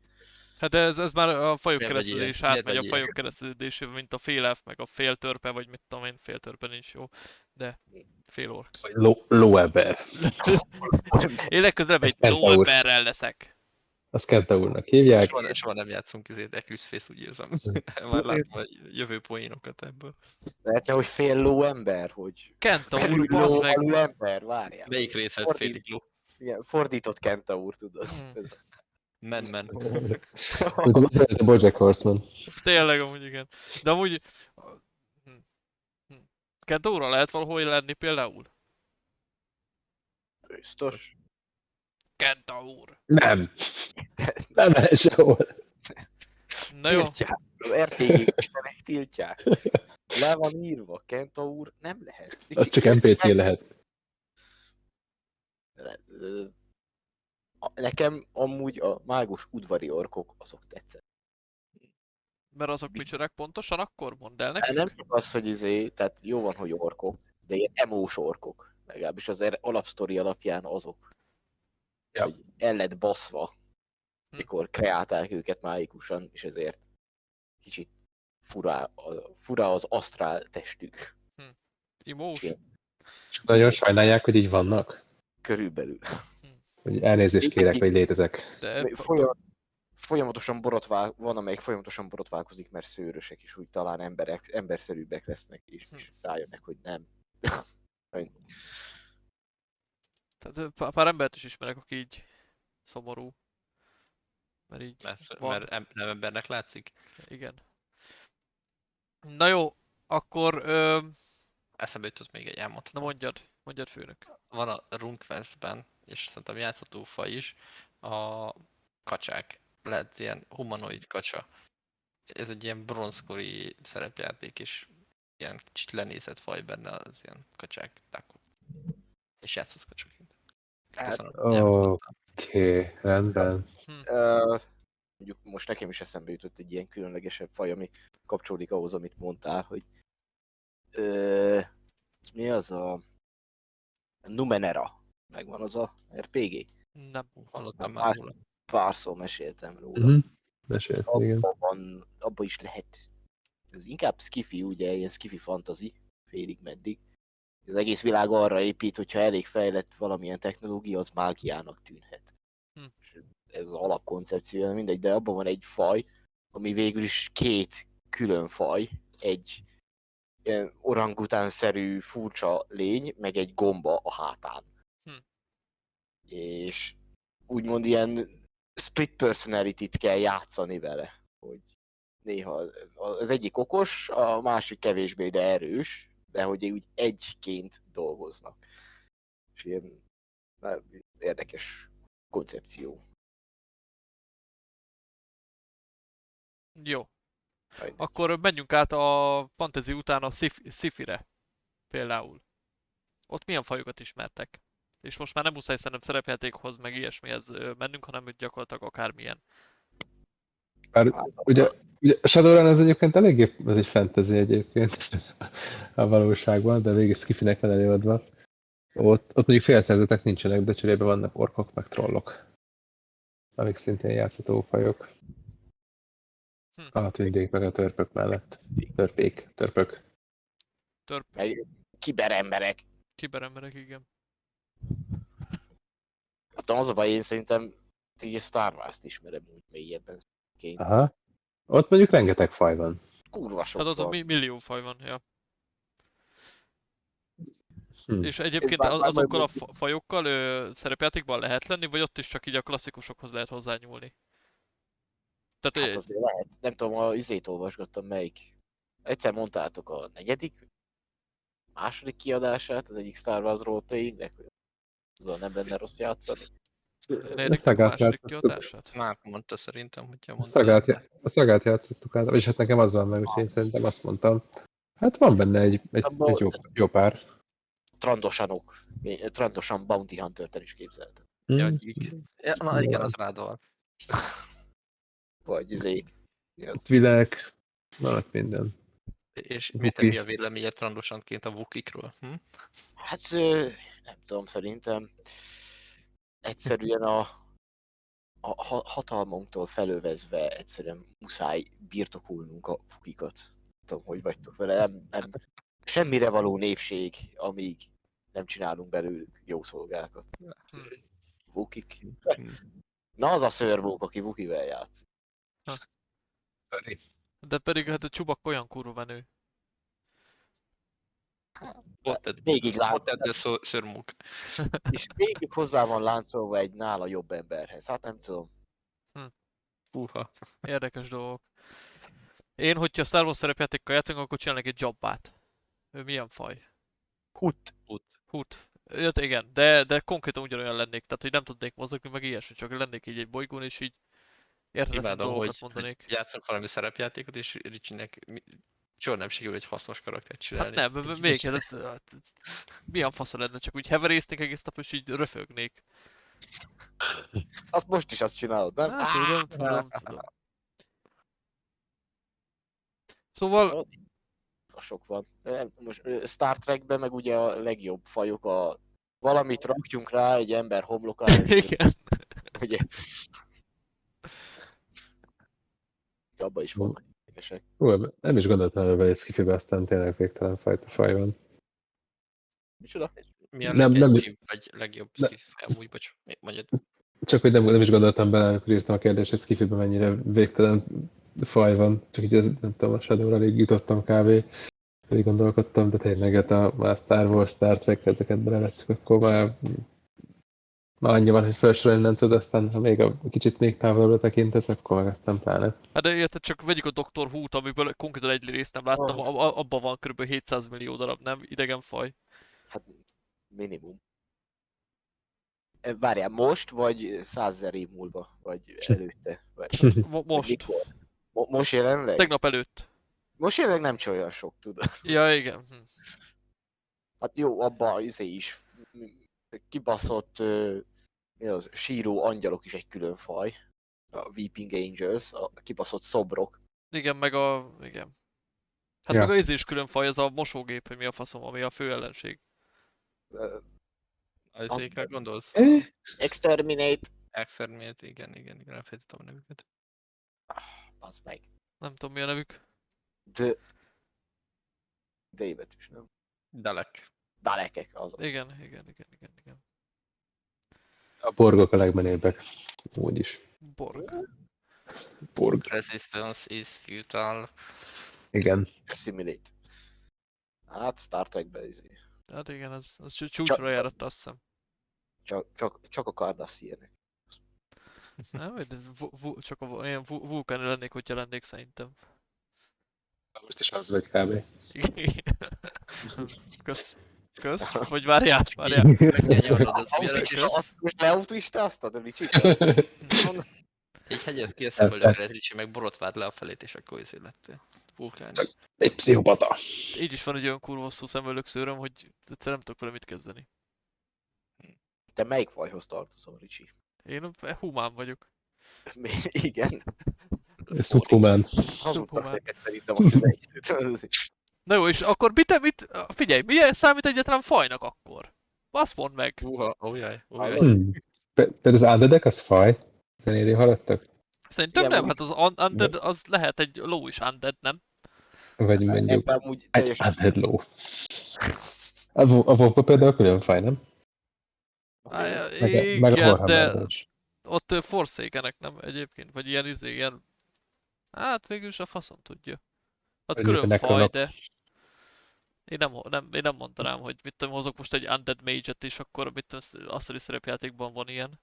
Hát ez, ez már a fajok keresztezés átmegy a fajok keresztezésével, mint a fél elf, meg a fél törpe, vagy mit tudom én, fél törpe nincs jó, de fél ork. Ló, lóeber. Én legközelebb egy lóemberrel leszek. Azt Kentaurnak hívják. Soha, soha nem játszunk ezért Eclipse úgy érzem. <laughs> Már láttam a jövő poénokat ebből. Lehetne, hogy fél ló ember, hogy Kentaur, felül bazd ló, meg! alul ember, várjál. Melyik részed Fordít- félig ló? Igen, fordított kentaur, tudod. Hmm. Ez- Men, men. Mint a Bojack Horseman. Tényleg amúgy igen. De amúgy... Kentaurra lehet valahol lenni például? Biztos. Kentaur. Nem. Nem lehet sehol. Na jó, Tiltják. RPG istenek tiltják. Le van írva, kentaur nem lehet. Az csak NPC lehet. A- Nekem amúgy a mágus udvari orkok azok tetszett. Mert azok micsorák pontosan, akkor mondd el nekünk. nem csak az, hogy izé, tehát jó van, hogy orkok, de ilyen emós orkok. Legalábbis az er- alapsztori alapján azok. Ja. hogy el lett baszva, Hm. mikor kreálták őket májikusan, és ezért kicsit furá, a, fura az asztrál testük. Imós. Csak nagyon sajnálják, hogy így vannak. Körülbelül. Hogy elnézést kérek, hogy létezek. De Folyam, folyamatosan borotvál, van, amelyik folyamatosan borotválkozik, mert szőrösek, és úgy talán emberek, emberszerűbbek lesznek, és, Hm. és rájönnek, hogy nem. <laughs> tehát pár, embert is ismerek, aki így szomorú. Mert így Messze, van. mert em- nem embernek látszik. Igen. Na jó, akkor ö, Eszembe jutott még egy na elmondhatom. mondjad, mondjad főnök. Van a RuneQuest-ben, és szerintem játszható faj is, a kacsák. Lehet ilyen humanoid kacsa. Ez egy ilyen bronzkori szerepjáték, és ilyen kicsit lenézett faj benne az ilyen kacsák. tákok. És játszasz kacsaként. Hát, Köszönöm, elmondtam. Oké, rendben. Ö, mondjuk most nekem is eszembe jutott egy ilyen különlegesebb faj, ami kapcsolódik ahhoz, amit mondtál, hogy ö, ez mi az a Numenera? Megvan az a RPG? Nem. Hallottam már hát- róla. Párszor meséltem róla. Uh-huh. Mesélt, igen. abban van, abba is lehet. Ez inkább skifi, ugye, ilyen skifi fantasy, félig meddig. Az egész világ arra épít, hogyha elég fejlett valamilyen technológia, az mágiának tűnhet. Hm. Ez az alapkoncepció, mindegy, de abban van egy faj, ami végül is két külön faj, egy ilyen orangutánszerű furcsa lény, meg egy gomba a hátán. Hm. És úgymond ilyen split personality-t kell játszani vele, hogy néha az egyik okos, a másik kevésbé, de erős, de hogy úgy egyként dolgoznak. És ilyen na, érdekes koncepció. Jó. Majd. Akkor menjünk át a fantasy után a sci- sci-fi-re. Például. Ott milyen fajokat ismertek? És most már nem muszáj szerintem szerepjátékhoz, meg ilyesmihez mennünk, hanem hogy gyakorlatilag akármilyen. Bár, ugye, ugye a Shadowrun ez egyébként eléggé, ez egy fantasy egyébként <laughs> a valóságban, de végig skifinek van előadva. Ott, ott mondjuk félszerzetek nincsenek, de cserébe vannak orkok meg trollok. Amik szintén játszható fajok. Hm. A tündék meg a törpök mellett. Törpék, törpök. Törp, Meg kiberemberek. kiberemberek, igen. Hát az a baj, én szerintem így a Star Wars-t ismerem úgy mélyebben. Ként. Aha. Ott mondjuk rengeteg faj van. Kurva sok Hát ott van. mi- millió faj van, ja. Hm. És egyébként bár- azokkal a fajokkal ö, szerepjátékban lehet lenni, vagy ott is csak így a klasszikusokhoz lehet hozzányúlni? Tehát Hát azért lehet. Nem tudom, a izét olvasgattam melyik. Egyszer mondtátok a negyedik, második kiadását, az egyik Star Wars roleplayingnek, hogy azzal nem lenne rossz játszani. negyedik, a szagát második játszottuk. kiadását? Már mondta szerintem, hogyha A mondta. szagát, já- a szagát játszottuk át, és hát nekem az van meg, úgyhogy én szerintem azt mondtam. Hát van benne egy, egy, Abba- egy jó, jó pár. Trandosanok. Trandosan Bounty Hunter-t is képzeltem. Ja, Hm. gyík. Ja, na igen, az rád van. Vagy izék. Vilek, van ott minden. És Wookie. mit te mi a véleményed randosantként a Wookiekről? Hm? Hát nem tudom, szerintem egyszerűen a, a ha- hatalmunktól felövezve egyszerűen muszáj birtokolnunk a fukikat. Nem tudom, hogy vagytok vele, nem, nem semmire való népség, amíg nem csinálunk belőlük jó szolgákat. Vukik. Hm. Na az a szörvók, aki Vukivel játszik. De pedig hát a csubak olyan kurva menő. Spotted, Végig spotted the so- szörmuk. <laughs> És végig hozzá van láncolva egy nála jobb emberhez. Hát nem tudom. Fúha. Érdekes dolgok. Én, hogyha Star Wars szerepjátékkal játszunk, akkor csinálnék egy Jabbát. Ő milyen faj? Hut. Hut. Jött, igen, de, de konkrétan ugyanolyan lennék, tehát hogy nem tudnék mozogni, meg ilyesmi, csak lennék így egy bolygón, és így érthetetlen Imádom, dolgokat hogy, mondanék. hogy játszunk valami szerepjátékot, és Ricsinek soha nem sikerül egy hasznos karaktert csinálni. Hát nem, még, hát, hát, ez- milyen fasza lenne, csak úgy heverésznék egész nap, és így röfögnék. Azt most is azt csinálod, nem? Hát, tudom, tudom, tudom. Szóval, sok van. Most Star Trekben meg ugye a legjobb fajok a valamit rakjunk rá egy ember homlokára, <laughs> Igen. ugye... Abba is vannak érdekesek. Ú, nem is gondoltam hogy skifibe aztán tényleg végtelen fajta faj van. Micsoda? Mi a Nem- nem- vagy legjobb Ne- skiff? Amúgy, bocs, mondjad. Csak hogy nem, nem is gondoltam bele, amikor írtam a kérdést, hogy skifibe mennyire végtelen faj van. Csak így ez, nem tudom, a Shadowra jutottam kb. Pedig gondolkodtam, de tényleg hát a, már Star Wars, Star Trek, ezeket beleveszünk, akkor már, már annyi van, hogy felsorolni nem tud, aztán ha még a kicsit még távolabbra tekintesz, akkor meg aztán pláne. Hát de érted, csak vegyük a Dr. Who-t, amiből konkrétan egy részt nem láttam, Ah. a- abban van kb. 700 millió darab, nem? Idegen faj. Hát minimum. E, Várjál, most, vagy százezer év múlva, vagy előtte? Vagy <laughs> Mo- most. mikor? Mo- most jelenleg? Tegnap előtt. Most jelenleg nem csak olyan sok, tudod. Ja, igen. Hm. Hát jó, abban izé is kibaszott mi az, síró angyalok is egy külön faj. A Weeping Angels, a kibaszott szobrok. Igen, meg a... Igen. Hát Ja. meg a izés külön faj, ez a mosógép, hogy mi a faszom, ami a fő ellenség. Ö, Az ékre gondolsz? Eh? Exterminate, Exterminate, igen, igen, igen, elfejtettem a nevüket. az meg. Nem tudom mi a nevük. D... D betűs, nem? Dalek. Dalekek, az. Igen, igen, igen, igen, igen. A borgok a legmenőbbek. Úgyis. Borg. Borg. Resistance is futile. Igen. Assimilate. Hát Star Trekben izé. Hát igen, az, az csú- csúcsra járatta, azt hiszem. Csak, csak, csak a. <laughs> Nem, vagy ez vu- vu- csak a, ilyen vu- vulkáni lennék, hogyha lennék szerintem. Most is az vagy kb. Igen. <laughs> Kösz. Kösz. Vagy várjál, várjál. Megnyomod, az mi a Autista- legjobb? azt Most leautistáztad, de mit Így hegyez ki a szemöldökre, Ricsi, meg borotvád le a felét, és akkor izé lettél. Vulkán. Egy pszichopata. Így is van egy olyan kurva hosszú szemöldök szőröm, hogy egyszer nem tudok vele mit kezdeni. Te melyik fajhoz tartozol, Ricsi? Én humán vagyok. Mi- Igen. Szubhumán. neked szerintem a szüleid. Na jó, és akkor mit, mit, figyelj, milyen számít egyáltalán fajnak akkor? Azt mondd meg. Uha, ójaj, ójaj. Hmm. Pe- Például az Undeadek az faj? Zenéri hallottak? Szerintem Igen, nem, hát az un- undead, az lehet egy ló is undead, nem? Vagy mondjuk Ebben amúgy egy teljesen... Undead ló. A a WoW például külön faj, nem? Á, Meg, a- meg a Igen, de is. ott forszékenek, nem egyébként? Vagy ilyen izé, ilyen... Hát végül is a faszom tudja. Vagy külön mondjuk faj, de... Én nem, nem, én nem mondanám, hogy mit tudom, hozok most egy Undead Mage-et, és akkor mit tudom, asztali szerepjátékban van ilyen.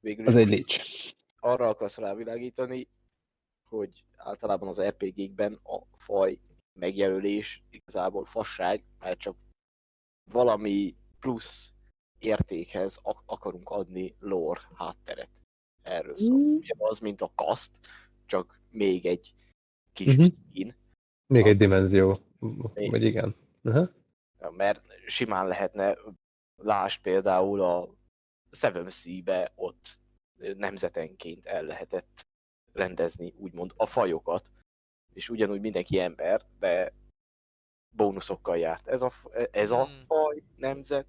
Végül Az is egy leech. arra akarsz rávilágítani, hogy általában az RPG-kben a faj megjelölés igazából fasság, mert csak valami plusz értékhez ak- akarunk adni lore hátteret. Erről szól. Mm. Ugyanaz, mint a kaszt, csak még egy kis Mhm. uh-huh. skin, Még egy dimenzió. Vagy igen. Aha. mert simán lehetne, lásd például a Seven Sea-be ott nemzetenként el lehetett rendezni, úgymond a fajokat, és ugyanúgy mindenki ember, de bónuszokkal járt. Ez a, ez a Hmm. faj, nemzet,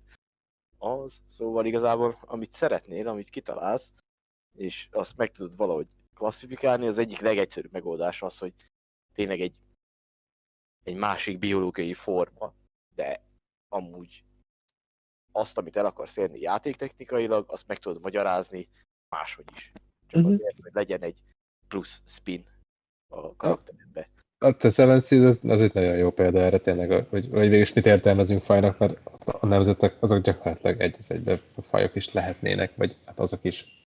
az, szóval igazából amit szeretnél, amit kitalálsz, és azt meg tudod valahogy klasszifikálni, az egyik legegyszerűbb megoldás az, hogy tényleg egy, egy másik biológiai forma, de amúgy azt, amit el akarsz érni játéktechnikailag, azt meg tudod magyarázni máshogy is. Csak Mhm. azért, hogy legyen egy plusz spin a karakteredbe. A The Seven Seas az egy nagyon jó példa erre tényleg, hogy, hogy végül is mit értelmezünk fajnak, mert a nemzetek azok gyakorlatilag egy az egyben fajok is lehetnének, vagy hát azok is.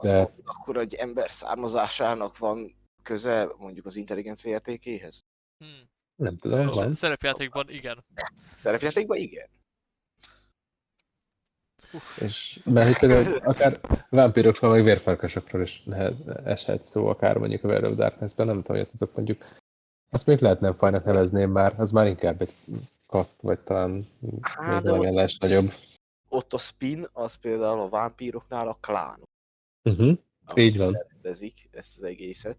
De Az, akkor egy ember származásának van köze mondjuk az intelligencia értékéhez? Hmm. nem tudom, van. Sz- Szerepjátékban igen. Szerepjátékban igen. És mert itt például akár vámpírokról, meg vérfarkasokról is lehet, eshet szó, akár mondjuk a World of Darkness-ben, nem tudom, hogy azok mondjuk, azt még lehet nem fajnak nevezném már, az már inkább egy kaszt, vagy talán még Hát, de valamilyen ott, lesz nagyobb. ott a spin, az például a vámpíroknál a klánok. Uh-huh. amik Így van. Rendezik ezt az egészet.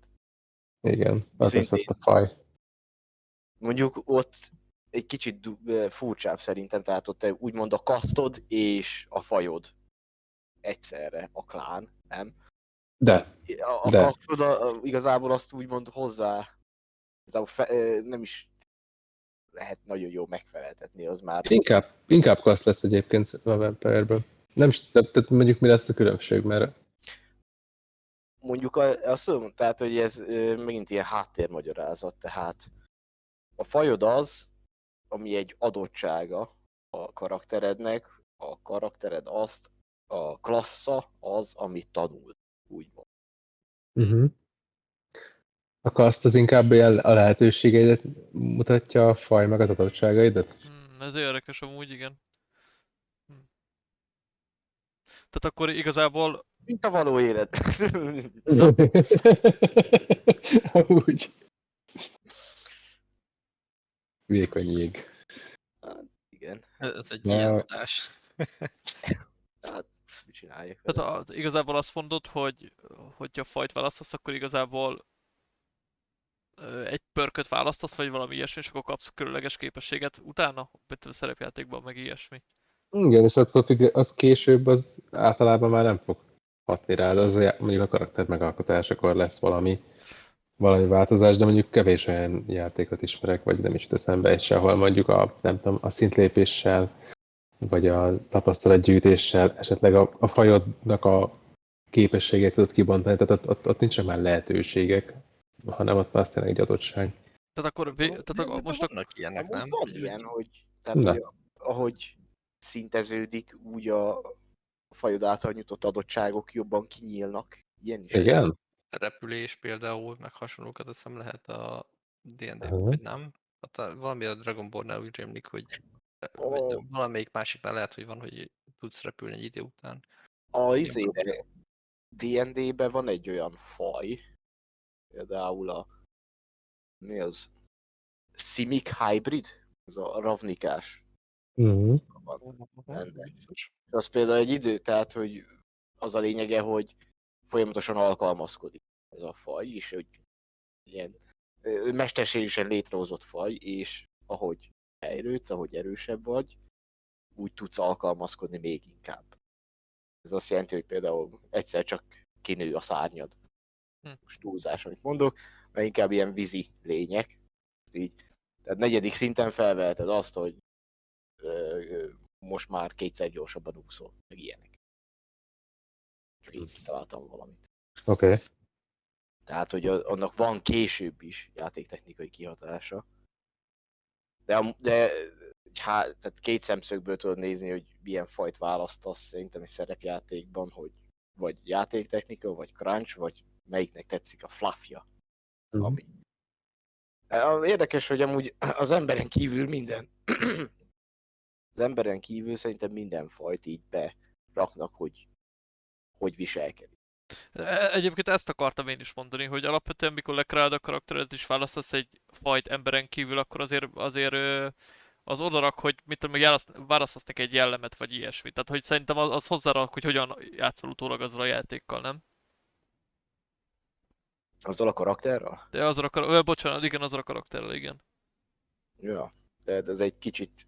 Igen, az ott a faj. Mondjuk ott egy kicsit furcsább szerintem, tehát ott úgymond a kasztod és a fajod egyszerre, a klán, nem? De, A, a De. kasztod a, a, igazából azt úgymond hozzá, igazából fe, nem is lehet nagyon jó megfeleltetni, az már inkább, inkább kaszt lesz egyébként a Vampire-ből. Nem is, tehát mondjuk mi lesz a különbség, mert mondjuk a- azt tudom, tehát hogy ez megint ilyen háttérmagyarázat, tehát a fajod az, ami egy adottsága a karakterednek, a karaktered azt, a klassza az, amit tanul, úgymond. uh-huh. a kaszt az inkább ilyen a lehetőségeidet mutatja a faj meg az adottságaidat? Hmm, ez érdekes amúgy, igen. Hm. Tehát akkor igazából Mint a való élet. Úgy. Vékony jég. Igen, Ez egy Na. ilyen adás. mit csináljak? Tehát az, igazából azt mondod, hogy hogyha fajt választasz, akkor igazából egy pörköt választasz, vagy valami ilyesmi, és akkor kapsz különleges képességet utána, például szerepjátékban, meg ilyesmi. Igen, és attól függ, az később az általában már nem fog hatni rád, az a mondjuk a karakter megalkotásakor lesz valami, valami változás, de mondjuk kevés olyan játékot ismerek, vagy nem is jut eszembe egy se, ahol mondjuk a, nem tudom, a szintlépéssel, vagy a tapasztalatgyűjtéssel, esetleg a, a fajodnak a képességét tudod kibontani, tehát ott, ott, ott nincsen már lehetőségek, hanem ott már tényleg egy adottság. Tehát akkor, vé- tehát akkor most a, vannak ilyenek, Amúgy nem? van ilyen, hogy, tehát, hogy ahogy szinteződik, úgy a fajod által nyújtott adottságok jobban kinyílnak. Ilyen is. Igen? repülés például, meg hasonlókat azt hiszem lehet a D&D, Aha. vagy nem? Hát a- valami a Dragon Ball-nál úgy rémlik, hogy nem, valamelyik másiknál lehet, hogy van, hogy tudsz repülni egy idő után. A izére D&D-ben van egy olyan faj, például a mi az? Simic Hybrid? Ez a ravnikás. Uh-huh. Ennek. Biztos. Az például egy idő, tehát hogy az a lényege, hogy folyamatosan alkalmazkodik ez a faj, és hogy ilyen mesterségesen létrehozott faj, és ahogy fejlődsz, ahogy erősebb vagy, úgy tudsz alkalmazkodni még inkább. Ez azt jelenti, hogy például egyszer csak kinő a szárnyad. Hm. Most túlzás, amit mondok, mert inkább ilyen vízi lények. Így. Tehát negyedik szinten felveheted azt, hogy most már kétszer gyorsabban úszol, meg ilyenek. Csak így kitaláltam valamit. Oké. Okay. Tehát, hogy a- annak van később is játéktechnikai kihatása. De, am- de há, tehát két szemszögből tudod nézni, hogy milyen fajt választasz szerintem egy szerepjátékban, hogy vagy játéktechnika, vagy crunch, vagy melyiknek tetszik a fluffja. Mhm. Ami. Érdekes, hogy amúgy az emberen kívül minden az emberen kívül szerintem minden fajt így beraknak, hogy hogy viselkedik. E- Egyébként ezt akartam én is mondani, hogy alapvetően mikor lekreálod a karaktered és választasz egy fajt emberen kívül, akkor azért, azért az odarak, hogy mit tudom, hogy választ- választasz neki egy jellemet, vagy ilyesmit. Tehát, hogy szerintem az, az hozzárak, hogy hogyan játszol utólag azzal a játékkal, nem? Azzal a karakterrel? De azzal a kar- ö, bocsánat, igen, azzal a karakterrel, igen. Ja, tehát ez egy kicsit...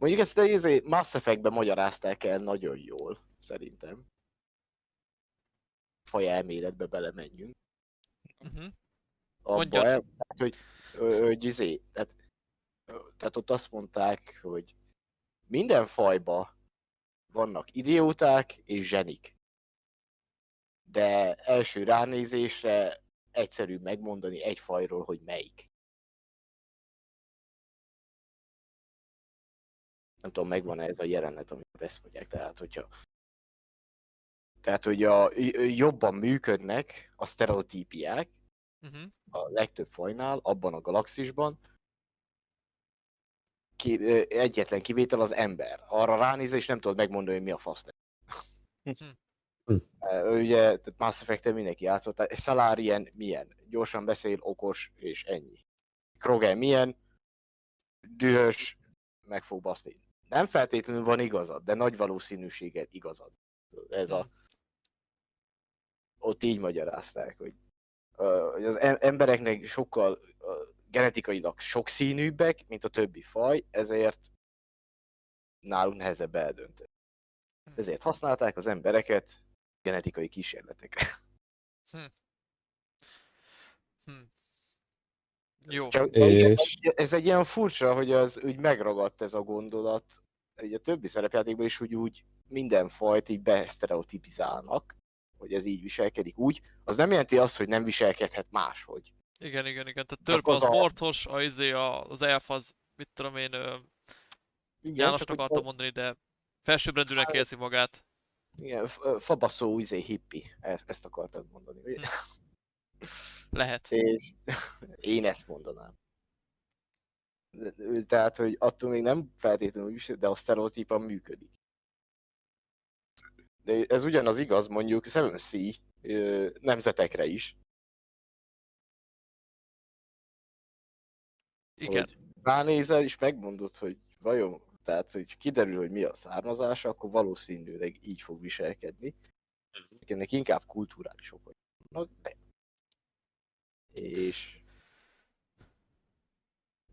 Mondjuk ezt a izé, Mass Effect-ben magyarázták el nagyon jól, szerintem. Faj elméletbe belemenjünk. Uh-huh. Abba el, tehát, hogy, hogy izé, tehát, tehát ott azt mondták, hogy minden fajba vannak idióták és zsenik. De első ránézésre egyszerű megmondani egy fajról, hogy melyik. Nem tudom, megvan-e ez a jelenet, amikor ezt mondják. Tehát, hogyha tehát, hogy a, jobban működnek a sztereotípiák, Uh-huh. a legtöbb fajnál, abban a galaxisban, ki, egyetlen kivétel az ember. Arra ránézve és nem tudod megmondani, hogy mi a fasz. Ö, Ugye, tehát Mass effect mindenki játszott, tehát Salarian milyen? Gyorsan beszél, okos, és ennyi. Kroger milyen? Dühös, meg fog baszni. Nem feltétlenül van igazad, de nagy valószínűséggel igazad. Ez a... Ott így magyarázták, hogy, az em- embereknek sokkal genetikailag sokszínűbbek, mint a többi faj, ezért nálunk nehezebb eldönteni. Ezért használták az embereket genetikai kísérletekre. Hm. Jó. Csak És- ez egy ilyen furcsa, hogy az úgy megragadt ez a gondolat. Így a többi szerepjátékban is úgy, úgy minden fajt így besztereotipizálnak, hogy ez így viselkedik úgy. Az nem jelenti azt, hogy nem viselkedhet máshogy. Igen, igen, igen. Tehát törp az az, a- morcos, a, izé, a, az elf az, mit tudom én, ö, Igen, Jánost csak hogy akartam mondani, de felsőbbrendűnek érzi magát. Igen, fabaszó izé hippi, ezt, ezt akartad mondani. ugye? <laughs> Lehet. És én ezt mondanám. Tehát, hogy attól még nem feltétlenül is, de a sztereotípa működik. De ez ugyanaz igaz mondjuk Seven Sea nemzetekre is. Igen. Hogy ránézel és megmondod, hogy vajon, tehát hogy kiderül, hogy mi a származása, akkor valószínűleg így fog viselkedni. Ennek inkább kulturális okok vannak, de... És...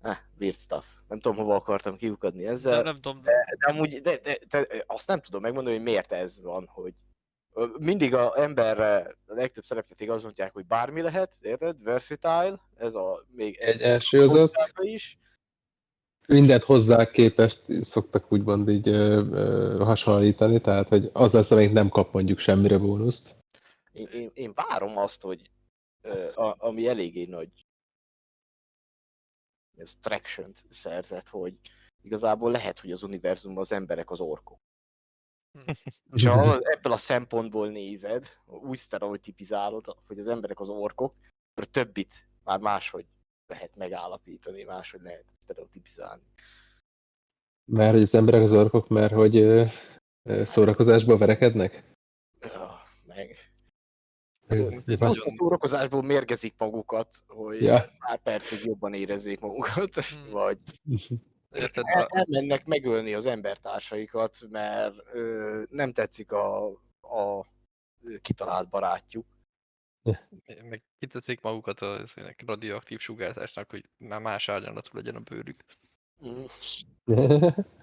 Eh, weird stuff. Nem tudom, hova akartam kiukadni ezzel. Nem, nem tudom. De amúgy, de, de, de, azt nem tudom megmondani, hogy miért ez van, hogy mindig a emberre a legtöbb szerepjáték azt mondják, hogy bármi lehet, érted? Versatile, ez a még Egy elsőzott, is. mindent hozzá képest szoktak úgymond így ö, ö, hasonlítani, tehát hogy az lesz, amelyik nem kap mondjuk semmire bónuszt. Én, én, én várom azt, hogy a, ami eléggé nagy ez traction szerzett, hogy igazából lehet, hogy az univerzumban az emberek az orkok. És ha ebből a szempontból nézed, úgy sztereotipizálod, hogy az emberek az orkok, akkor többit már máshogy lehet megállapítani, máshogy lehet sztereotipizálni. Mert hogy az emberek az orkok, mert hogy ö, ö, szórakozásból verekednek? Ja, meg. A szórakozásból mérgezik magukat, hogy Ja. pár percig jobban érezzék magukat, <laughs> Hmm. vagy Érted? el, A, elmennek megölni az embertársaikat, mert ö, nem tetszik a, a kitalált barátjuk. meg kiteszik magukat az ilyenek radioaktív sugárzásnak, hogy már más árnyalatú legyen a bőrük. Mm.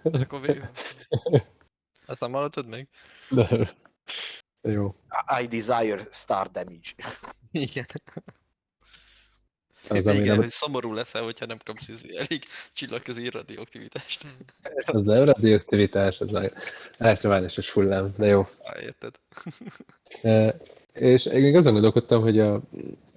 És akkor vé... <laughs> Azt nem hallottad még? De, jó. I desire star damage. Igen. Az, Igen, ami nem, hogy szomorú leszel, hogyha nem kapsz izé elég csillagközi radioaktivitást. Az nem radioaktivitás, az a elektromágneses hullám, de jó. Á, érted? E, és én még azon gondolkodtam, hogy a,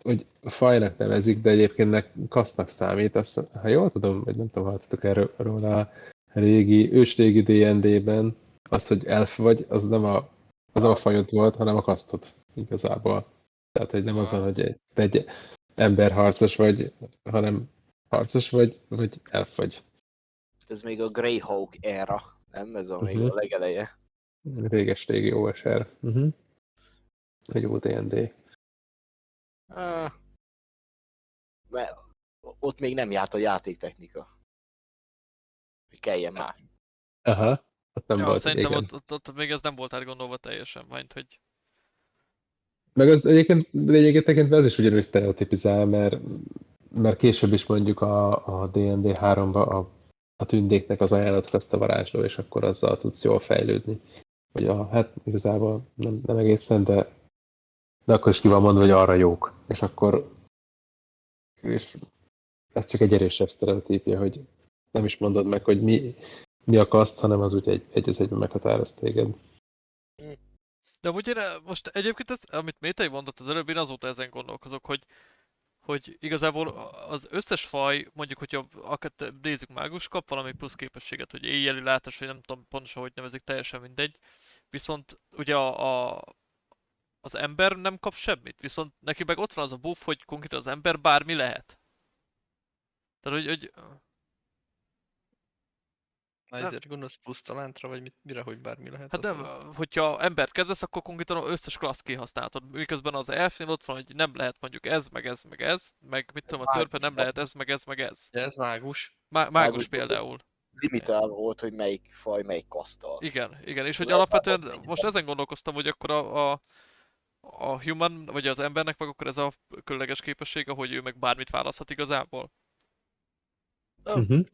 hogy a fajnak nevezik, de egyébként nek kasznak számít. Azt, ha jól tudom, vagy nem tudom, hallottatok erről róla a régi, ősrégi D&D-ben, az, hogy elf vagy, az nem a, az nem a fajod volt, hanem a kasztod igazából. Tehát, hogy nem azon, hogy egy, egy emberharcos vagy, hanem harcos vagy, vagy elf vagy. Ez még a Greyhawk era, nem? Ez a még Mhm. a legeleje. Réges-régi OSR. Uh-huh. Egy jó D&D. Ah, mert ott még nem járt a játéktechnika. Hogy kelljen már. Aha, ott nem ja, volt szerintem igen. ott, ott, ott, még ez nem volt átgondolva teljesen, majd hogy Meg az egyébként lényegét tekintve ez is ugyanúgy sztereotipizál, mert, mert később is mondjuk a, a D&D 3-ba a, a tündéknek az ajánlat lesz a varázsló, és akkor azzal tudsz jól fejlődni. Vagy a, hát igazából nem, nem egészen, de, de akkor is ki van mondva, hogy arra jók. És akkor és ez csak egy erősebb sztereotípia, hogy nem is mondod meg, hogy mi, mi a kaszt, hanem az úgy egy, egy az egyben meghatároz téged. De amúgy eh, most egyébként ez, amit Métei mondott az előbb, én azóta ezen gondolkozok, hogy, hogy igazából az összes faj, mondjuk, hogyha akár nézzük mágus, kap valami plusz képességet, hogy éjjeli látás, vagy nem tudom pontosan, hogy nevezik, teljesen mindegy. Viszont ugye a, a, az ember nem kap semmit, viszont neki meg ott van az a buff, hogy konkrétan az ember bármi lehet. Tehát, hogy, hogy Na, ezért gondolsz plusz talántra, vagy mit, mire, hogy bármi lehet? Hát nem, a- hogyha embert kezdesz, akkor konkrétan az összes klassz kihasználhatod. Miközben az elfnél ott van, hogy nem lehet mondjuk ez, meg ez, meg ez, meg mit tudom, a törpe nem lehet ez, meg ez, meg ez. Ez mágus. Má- mágus Mágus- például. Limitálva volt, hogy melyik faj, melyik kasztal. Igen, igen, és hogy alapvetően hogy- most ezen gondolkoztam, hogy akkor a, a, a human, vagy az embernek meg akkor ez a különleges képessége, hogy ő meg bármit választhat igazából. Uh-huh.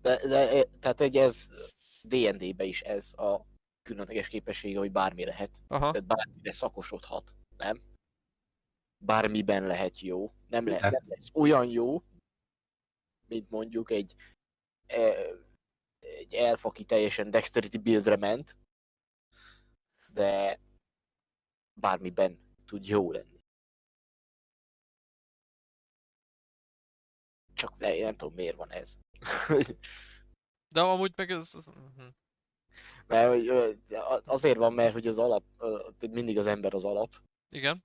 De, de tehát egy ez D&D-be is ez a különleges képessége, hogy bármi lehet. Aha. Tehát bármire szakosodhat, nem? Bármiben lehet jó. Nem, le, nem lesz olyan jó, mint mondjuk egy, e, egy elf, aki teljesen dexterity buildre ment, de bármiben tud jó lenni. Csak ne, nem tudom miért van ez. De amúgy meg ez... ez- mhm. mert hogy, azért van, mert hogy az alap, mindig az ember az alap, Igen.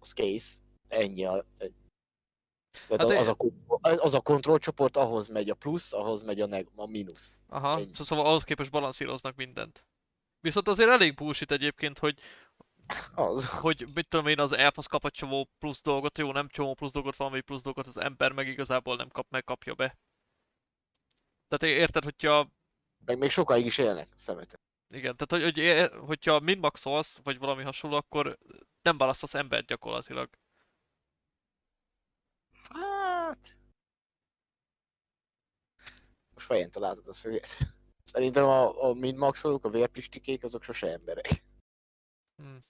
az kész, ennyi a... Tehát Hát hát én- az, a, az a kontrollcsoport, ahhoz megy a plusz, ahhoz megy a, neg- a mínusz. Aha, Ennyi. szó- szóval ahhoz képest balanszíroznak mindent. Viszont azért elég bullshit egyébként, hogy, Az. hogy mit tudom én, az elf az kap egy csomó plusz dolgot, jó, nem csomó plusz dolgot, valami plusz dolgot az ember meg igazából nem kap, meg kapja be. Tehát érted, hogyha, Meg még sokáig is élnek szemetek. igen, tehát hogy, hogy hogyha minmaxolsz, vagy valami hasonló, akkor nem választasz embert gyakorlatilag. Hát... Most fején találtad a szöget. Szerintem a, a mindmaxolók, a vérplistikék, azok sose emberek. Hmm.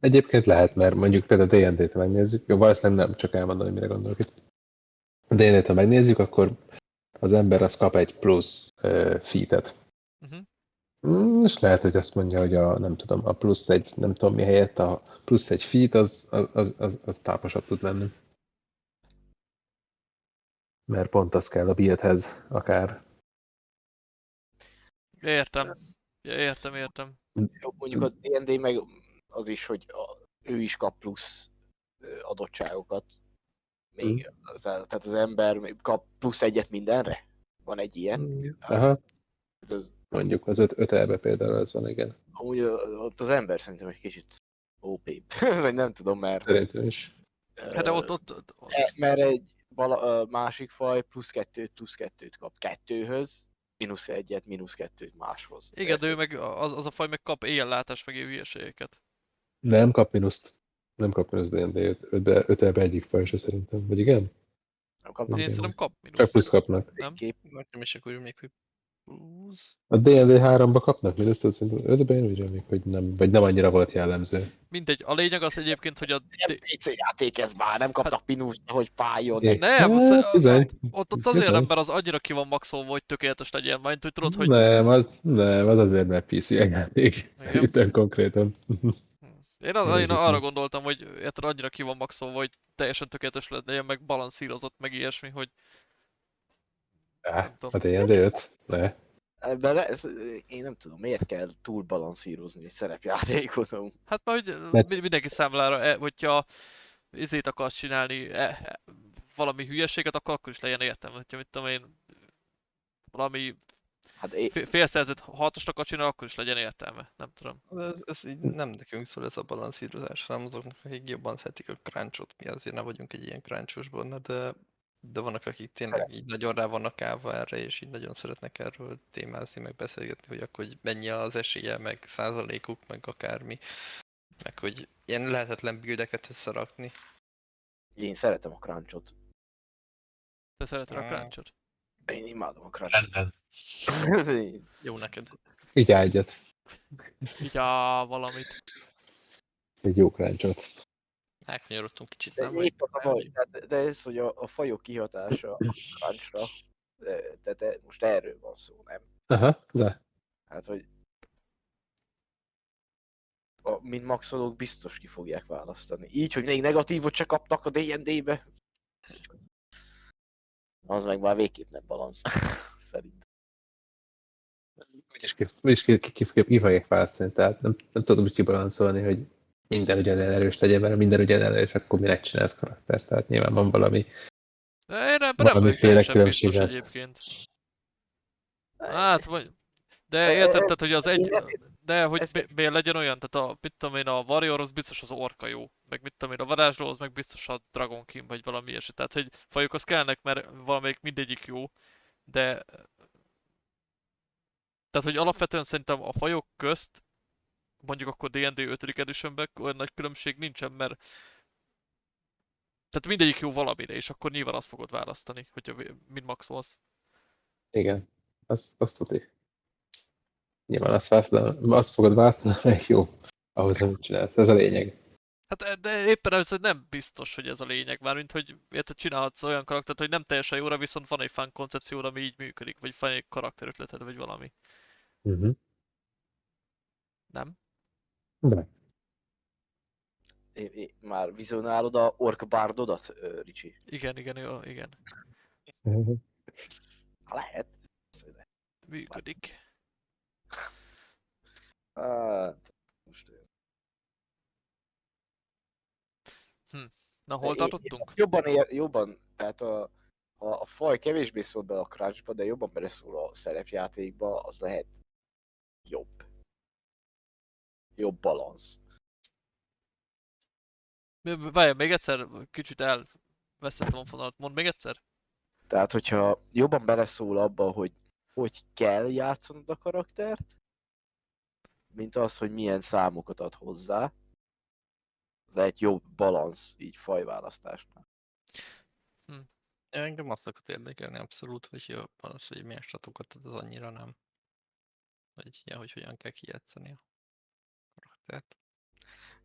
Egyébként lehet, mert mondjuk például a D&D-t megnézzük, jó, valószínűleg nem, csak elmondom, hogy mire gondolok itt. A D&D-t, ha megnézzük, akkor az ember az kap egy plusz uh, featet. Uh-huh. Mm, és lehet, hogy azt mondja, hogy a, nem tudom, a plusz egy, nem tudom mi helyett, a plusz egy feat, az, az, az, az, az táposabb tud lenni. Mert pont az kell a buildhez, akár. Értem. Ja, értem, értem. Jó, Mondjuk a D&D meg az is, hogy a, ő is kap plusz adottságokat. Még az, tehát az ember kap plusz egyet mindenre. Van egy ilyen. Aha, Az, mondjuk az öt, öt elbe például az van, igen. amúgy ott az ember szerintem egy kicsit op <laughs> Vagy nem tudom, mert... Szerintem is. Hát de ott, ott, ott, ott E, mert egy vala, másik faj plusz kettőt, plusz kettőt kap kettőhöz, mínusz egyet, mínusz kettőt máshoz. igen, de ő meg, az, az a faj meg kap éjjellátást, meg ilyen hülyeségeket. Nem kap mínuszt. Nem kap mínuszt D&D, öt, ötbe, öt elbe egyik faj se szerintem. Vagy igen? Nem kapnak Én szerintem kap Csak mínusz. plusz kapnak. Nem? kép. Nekem is akkor még, hogy plusz. A D&D 3-ba kapnak mínuszt, az szerintem ötbe én úgy remélik, hogy nem, vagy nem annyira volt jellemző. Mindegy, a lényeg az egyébként, hogy a... Nem PC játék ez már, nem kaptak mínuszt, hogy fájjon. Nekik. Nem, Hát, az, bizony. ott, ott azért ember az annyira ki van maxolva, hogy tökéletes legyen, majd hogy tudod, hogy... Nem, az, nem, az azért, mert PC játék. Szerintem konkrétan. Én, az, Én arra gondoltam, hogy érted, annyira ki van maxolva, hogy teljesen tökéletes legyen, meg balanszírozott, meg ilyesmi, hogy Á, a D&D 5? Ne. Ebben ez, én nem tudom, miért kell túl balanszírozni egy szerepjátékot. hát már hogy Mert- mi- mindenki számlára, e, hogyha izét akarsz csinálni, e, e, valami hülyeséget, akkor akkor is legyen értem, hogyha mit tudom én, valami Hát én, fé- félszerzett hatos akar csinálni, akkor is legyen értelme, nem tudom. Ez, ez így nem nekünk szól ez a balanszírozás, hanem azoknak, akik jobban szeretik a crunchot. Mi azért nem vagyunk egy ilyen crunchos de, de vannak, akik tényleg így nagyon rá vannak állva erre, és így nagyon szeretnek erről témázni, meg beszélgetni, hogy akkor hogy mennyi az esélye, meg százalékuk, meg akármi. Meg hogy ilyen lehetetlen bildeket összerakni. én szeretem a crunchot. Te szereted a Mm. crunchot? Én imádom a crunchot. <laughs> Jó neked. Így ágyat. Így á, valamit. Egy jó crunchot. Elkanyarodtunk kicsit, De, nem? épp az a baj, de ez, hogy a, a fajok kihatása a crunchra, de- tehát de most erről van szó, nem? Aha, de. Hát, hogy a mint maxolók biztos ki fogják választani. Így, hogy még negatívot se kapnak a D&D-be. Az meg már végképp nem balansz. <laughs> Szerintem. Úgyis ki, úgyis ki, ki, ki, ki, ki fogják választani, tehát nem, nem tudom úgy kibalanszolni, hogy minden ugyanilyen erős legyen, mert minden ugyanilyen erős, akkor mire csinálsz karakter? Tehát nyilván van valami. De én ebben nem vagyok biztos lesz. egyébként. Hát, vagy... De érted, tehát, hogy az egy... De hogy mi- miért legyen olyan, tehát a, mit tudom én, a Warrior az biztos az orka jó, meg mit tudom én, a varázsló az meg biztos a Dragon King, vagy valami ilyesmi. Tehát, hogy fajok az kellnek, mert valamelyik mindegyik jó, de... Tehát, hogy alapvetően szerintem a fajok közt, mondjuk akkor D&D 5. editionben olyan nagy különbség nincsen, mert Tehát mindegyik jó valamire, és akkor nyilván azt fogod választani, hogyha vé- mind maxolsz. Igen, azt, azt tudni. Nyilván azt, választani, azt fogod választani, meg jó. Ahhoz nem csinálsz, ez a lényeg. Hát e- de éppen ez hogy nem biztos, hogy ez a lényeg, már mint hogy érted, csinálhatsz olyan karaktert, hogy nem teljesen jóra, viszont van egy fan koncepcióra, ami így működik, vagy van egy karakterötleted, vagy valami. Uh-huh. Nem? De. É, é, már vizionálod a ork bárdodat, Ricsi? Igen, igen, jó, igen. Ha lehet. Működik. Hát, most Na, hol É- tartottunk? jobban, ér, jobban, tehát a, a, a faj kevésbé szól be a crunchba, de jobban beleszól a szerepjátékba, az lehet. Jobb balansz. Várjál, még egyszer, kicsit elveszettem a fonalat. Mondd még egyszer? Tehát, hogyha jobban beleszól abba, hogy hogy kell játszanod a karaktert, mint az, hogy milyen számokat ad hozzá, az lehet jobb balansz így fajválasztásnál. Engem azt szokott érdekelni abszolút, hogy jó, az, hogy milyen statokat ad, az annyira nem. Hogy, ja, hogy hogyan kell kijátszani karaktert.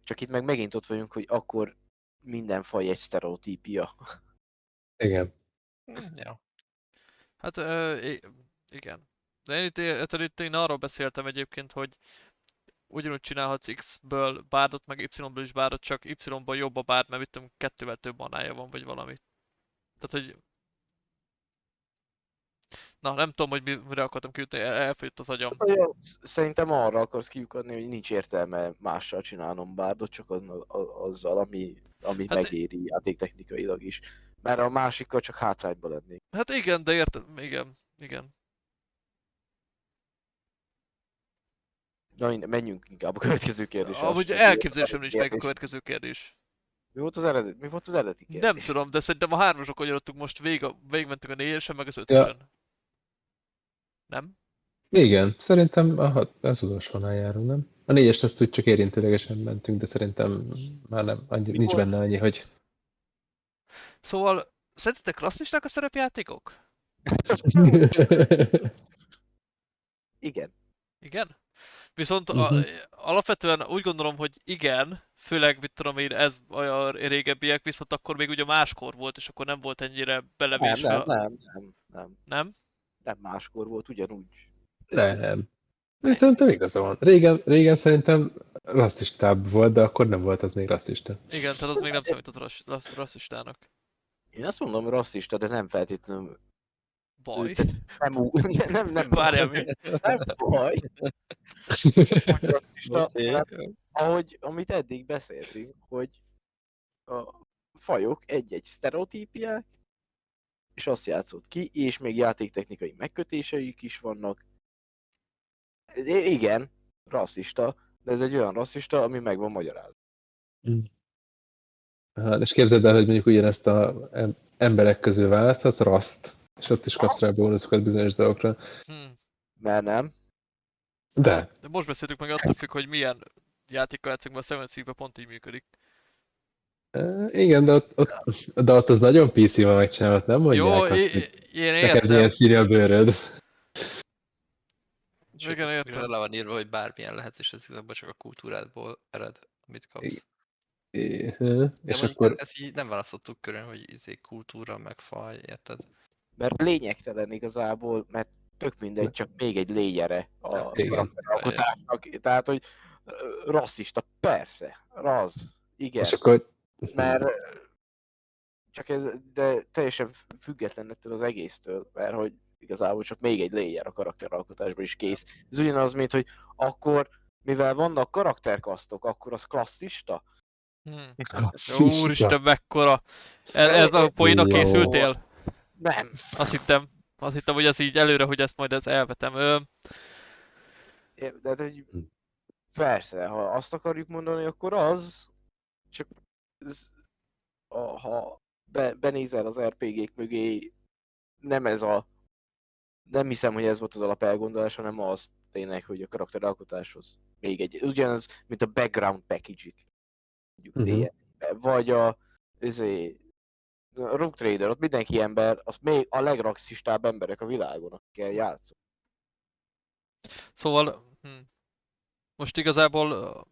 Csak itt meg megint ott vagyunk, hogy akkor minden faj egy sztereotípia. Igen. Hm, Ja. Hát ö, igen. De én itt, hát itt én arról beszéltem egyébként, hogy ugyanúgy csinálhatsz X-ből bárdot, meg Y-ből is bárdot, csak Y-ból jobb a bárd, mert tudom, kettővel több manája van, vagy valami. Tehát, hogy... Na, nem tudom, hogy mi- mire akartam kijutni, el- elfogyott az agyam. Szerintem arra akarsz kiukadni, hogy nincs értelme mással csinálnom bárdot, csak az, azzal, ami, ami Hát- megéri játéktechnikailag is. Mert a másikkal csak hátrányba lennék. Hát igen, de értem, igen, igen. Na, menjünk inkább a következő kérdésre. Amúgy elképzelésem nincs meg a következő kérdés. Mi volt az eredeti, mi volt az eredeti kérdés? Nem tudom, de szerintem a hármasok kanyarodtunk most végig, a- végigmentünk a négyesen, meg az ötösen. Nem? Igen, szerintem a hat, az utolsónál járunk, nem? A négyest azt úgy csak érintőlegesen mentünk, de szerintem már nem, annyi, nincs benne annyi, hogy... Szóval, szerintetek rasszisták a szerepjátékok? <laughs> Igen. Igen? Viszont a, Mhm. alapvetően úgy gondolom, hogy igen, főleg, mit tudom én, ez a régebbiek, viszont akkor még ugye máskor volt, és akkor nem volt ennyire belevésve. nem, nem, nem, nem. nem? Nem máskor volt, ugyanúgy. Nem. De Szerintem igaza van. Régen, régen szerintem rasszistább volt, de akkor nem volt az még rasszista. Igen, tehát az még nem számított rassz, rassz, rasszistának. Én azt mondom, rasszista, de nem feltétlenül. Baj. Nem, ú, <laughs> nem, nem, nem, Várjál mi? nem baj. rasszista, ahogy, amit eddig beszéltünk, hogy a fajok egy-egy sztereotípiák, és azt játszott ki, és még játéktechnikai megkötéseik is vannak. I- igen, rasszista, de ez egy olyan rasszista, ami meg van magyarázva. Hát, és képzeld el, hogy mondjuk ugyanezt a em- emberek közül választhatsz, raszt, és ott is kapsz rá bónuszokat bizonyos dolgokra. Hm. Mert nem. De, De most beszéltük meg attól függ, hogy milyen játékkal játszunk, mert a Seven pont így működik. Igen, de ott, ott, de ott az nagyon PC-val megcsinálod, nem mondják Jó, azt, hogy én neked értem. milyen színű a bőröd. Igen, értem. le van írva, hogy bármilyen lehetsz, és ez igazából csak a kultúrádból ered, amit kapsz. Igen. É, De és akkor ez, ez így nem választottuk körön, hogy izé kultúra, meg faj, érted? Mert lényegtelen igazából, mert tök mindegy, csak még egy lényere a Igen. karakteralkotásnak. Tehát, hogy rasszista, persze, raz, igen, és akkor mert csak ez, de teljesen független ettől az egésztől, mert hogy igazából csak még egy layer a karakteralkotásban is kész. Ez ugyanaz, mint hogy akkor, mivel vannak karakterkasztok, akkor az klasszista? Hm. rasszista. Úristen, mekkora! Ez, ez a poéna készültél? Nem. Azt hittem. Azt hittem, hogy ez így előre, hogy ezt majd ez elvetem. Ö, De, de hogy Hm. persze, ha azt akarjuk mondani, akkor az, csak a, ha be, benézel az RPG-k mögé, nem ez a, nem hiszem, hogy ez volt az alap elgondolás, hanem az tényleg, hogy a karakteralkotáshoz még egy, ugyanaz, mint a background package-ik, mondjuk. D&D-ben, vagy a, ezé, A Rook Trader, ott mindenki ember, az még a legrasszistább emberek a világon, akikkel játszol. Szóval, hm. most igazából,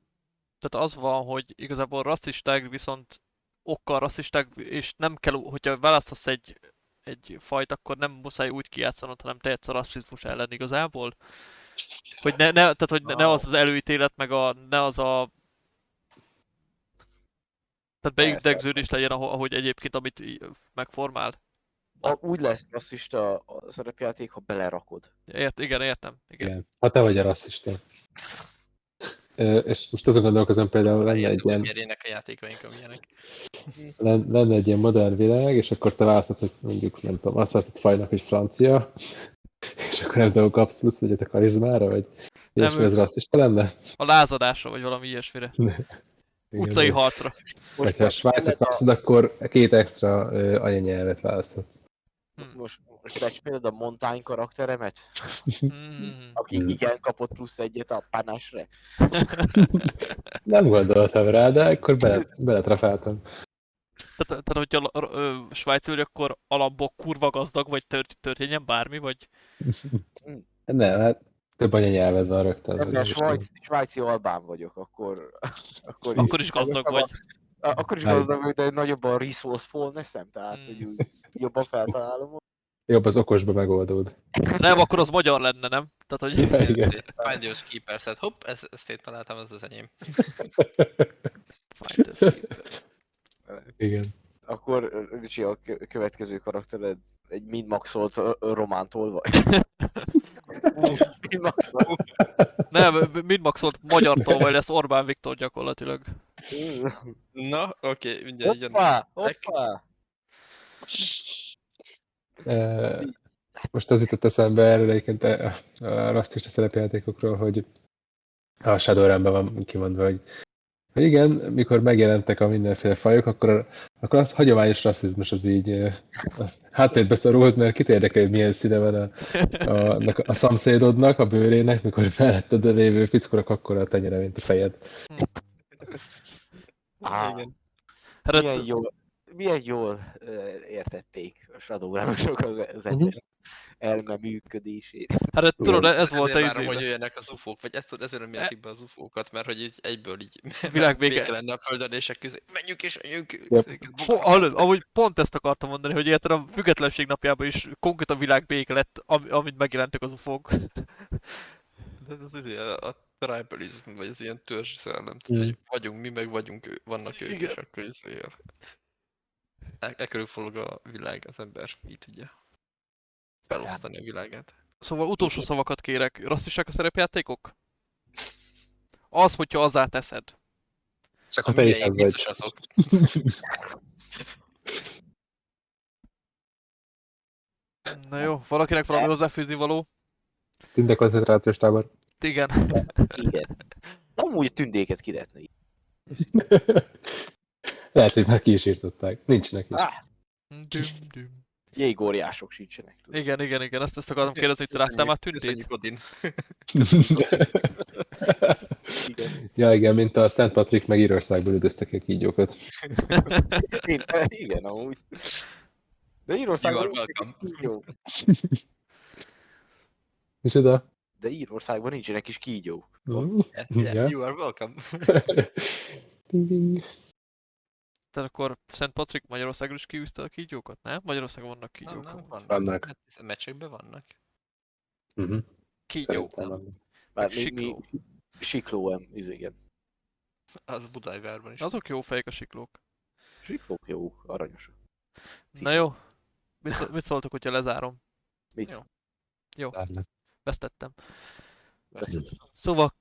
tehát az van, hogy igazából rasszisták, viszont okkal rasszisták, és nem kell, hogyha választasz egy, egy fajt, akkor nem muszáj úgy kijátszanod, hanem te a rasszizmus ellen igazából. Hogy ne, ne, tehát, hogy ne, ne az az előítélet, meg a, ne az a tehát beidegződés legyen, aho- ahogy egyébként, amit megformál. A, úgy lesz rasszista a szerepjáték, ha belerakod. Ért, igen, értem. Igen. Igen. Ha te vagy a rasszista. És most azon gondolkozom például lenne egy ilyen, Nyerjenek a játékaink, amilyenek. len- lenne egy ilyen modern világ, és akkor te választod, mondjuk, nem tudom, azt választod fajnak, hogy francia, és akkor nem tudom, kapsz plusz egyet a karizmára, vagy ilyesmi, ez rasszista lenne? A lázadásra, vagy valami ilyesmire. <laughs> Utcai harcra. Vagy ha a svájcot választod, akkor két extra anyanyelvet választhatsz. Hm. Most, most becsméled a Montaigne karakteremet, Mm. aki igen kapott plusz egyet a panásre. <laughs> Nem gondoltam rá, de akkor bele, beletrafáltam. Tehát, tehát hogyha ö, svájci vagy, akkor alapból kurva gazdag, vagy tört, történjen bármi, vagy... <laughs> Nem, hát több anyanyelved van rögtön. Nem, mert svájci, svájci albán vagyok, akkor... Akkor, Akkor is gazdag vagy. A, akkor is gazdag vagy, de nagyobb a resourcefulness-em, tehát Hmm. hogy úgy jobban feltalálom. Jobb az okosba megoldód. <laughs> Nem, akkor az magyar lenne, nem? Tehát, hogy... Ja, igen. Find your keepers hát hopp, ezt, ezt én találtam, ez az enyém. <laughs> Find the escapers. Igen. Akkor Ricsi, a kö- következő karaktered egy mind maxolt romántól vagy. mind maxolt. Nem, mind maxolt magyartól, vagy lesz Orbán Viktor gyakorlatilag. Na, oké, mindjárt jön. Hoppá, hoppá. Most az jutott eszembe erről egyébként a, a rasszista szerepjátékokról, hogy a Shadowrun-ban van kimondva, hogy, hogy igen, mikor megjelentek a mindenféle fajok, akkor, akkor a hagyományos rasszizmus az így az háttérbe szorult, mert kit érdekel, hogy milyen színe van a, a, a, a szomszédodnak, a bőrének, mikor melletted lévő fickónak akkor a tenyere, mint a fejed. Á, Igen. Hát, milyen jól, milyen jól értették a Shadowrun-osok az, az Mhm. ember elme működését. hát tudod, ez Ezért volt a várom, hogy jöjjenek az ufók, vagy ezt, ezért nem jelentik be az ufókat, mert hogy így egyből így Világvége. béke lenne a földön, és közé, menjünk és menjünk. Amúgy pont ezt akartam mondani, hogy érted a függetlenség napjában is konkrét a világ béke lett, am- amit megjelentek az ufók. Ez az izé, a, tribalism, vagy az ilyen törzsi szellem, Mm. tehát, hogy vagyunk mi, meg vagyunk, ő, vannak ők, Igen. és akkor izé, e, e körül forog a világ, az ember így tudja felosztani a világát. Szóval utolsó szavakat kérek. Rasszisták a szerepjátékok? Az, hogyha azzá teszed. Csak ha te is Amilyeink az vagy. biztos azok. <laughs> Na jó, valakinek valami hozzáfűzni való? Tünde koncentrációs tábor. Igen. Igen. <laughs> Amúgy a tündéket ki lehetne. <laughs> Lehet, hogy már ki is írtották. Nincsenek is. Ah, Düm, düm. jégóriások sincsenek. tudod. Igen, igen, igen, ezt, ezt akartam kérdezni, hogy te láttál már tündét? Odin. Igen. <laughs> ja, igen, mint a Szent Patrik meg Írországból üldöztek a kígyókat. <laughs> Én, igen, amúgy. De Írországban You are nincsenek is kígyók. <laughs> Micsoda? De Írországban nincsenek is kígyók. Yeah, yeah, Ja. You are welcome. Ding, ding. Tehát akkor Szent Patrik Magyarországon is kiűzte a kígyókat, nem? Magyarországon vannak Nem, kígyók. nem, amúgy. vannak. Vannak. Hát, meccsekben vannak. Mhm. Kígyók. Szerintem vannak. Már mi, mi, Sikló. sikló, em, ez igen. Az Budajvárban is. Azok jó fejek a siklók. Siklók jó, aranyosak. Na jó. Mit, szó- mit szóltok, hogyha lezárom? Mit? Jó. Jó, Szárnak. vesztettem. Ezt- Szóval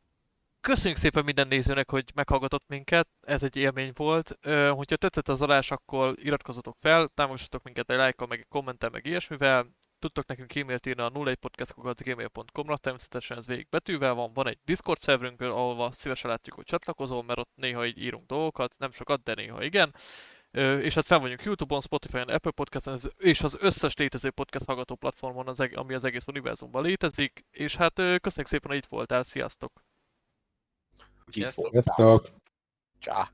köszönjük szépen minden nézőnek, hogy meghallgatott minket, ez egy élmény volt. Ö, hogyha tetszett az adás, akkor iratkozzatok fel, támogassatok minket egy lájkkal, meg egy kommentel, meg ilyesmivel. Tudtok nekünk e-mailt írni a 01podcast.gmail.com-ra, természetesen ez végig betűvel van. Van egy Discord szerverünk, ahol szívesen látjuk, hogy csatlakozol, mert ott néha így írunk dolgokat, nem sokat, de néha igen. És hát fel vagyunk Youtube-on, Spotify-on, Apple Podcast-on, és az összes létező podcast hallgató platformon, az, ami az egész univerzumban létezik. És hát köszönjük szépen, hogy itt voltál, sziasztok! Itt Sziasztok. voltál. Sziasztok! Csá.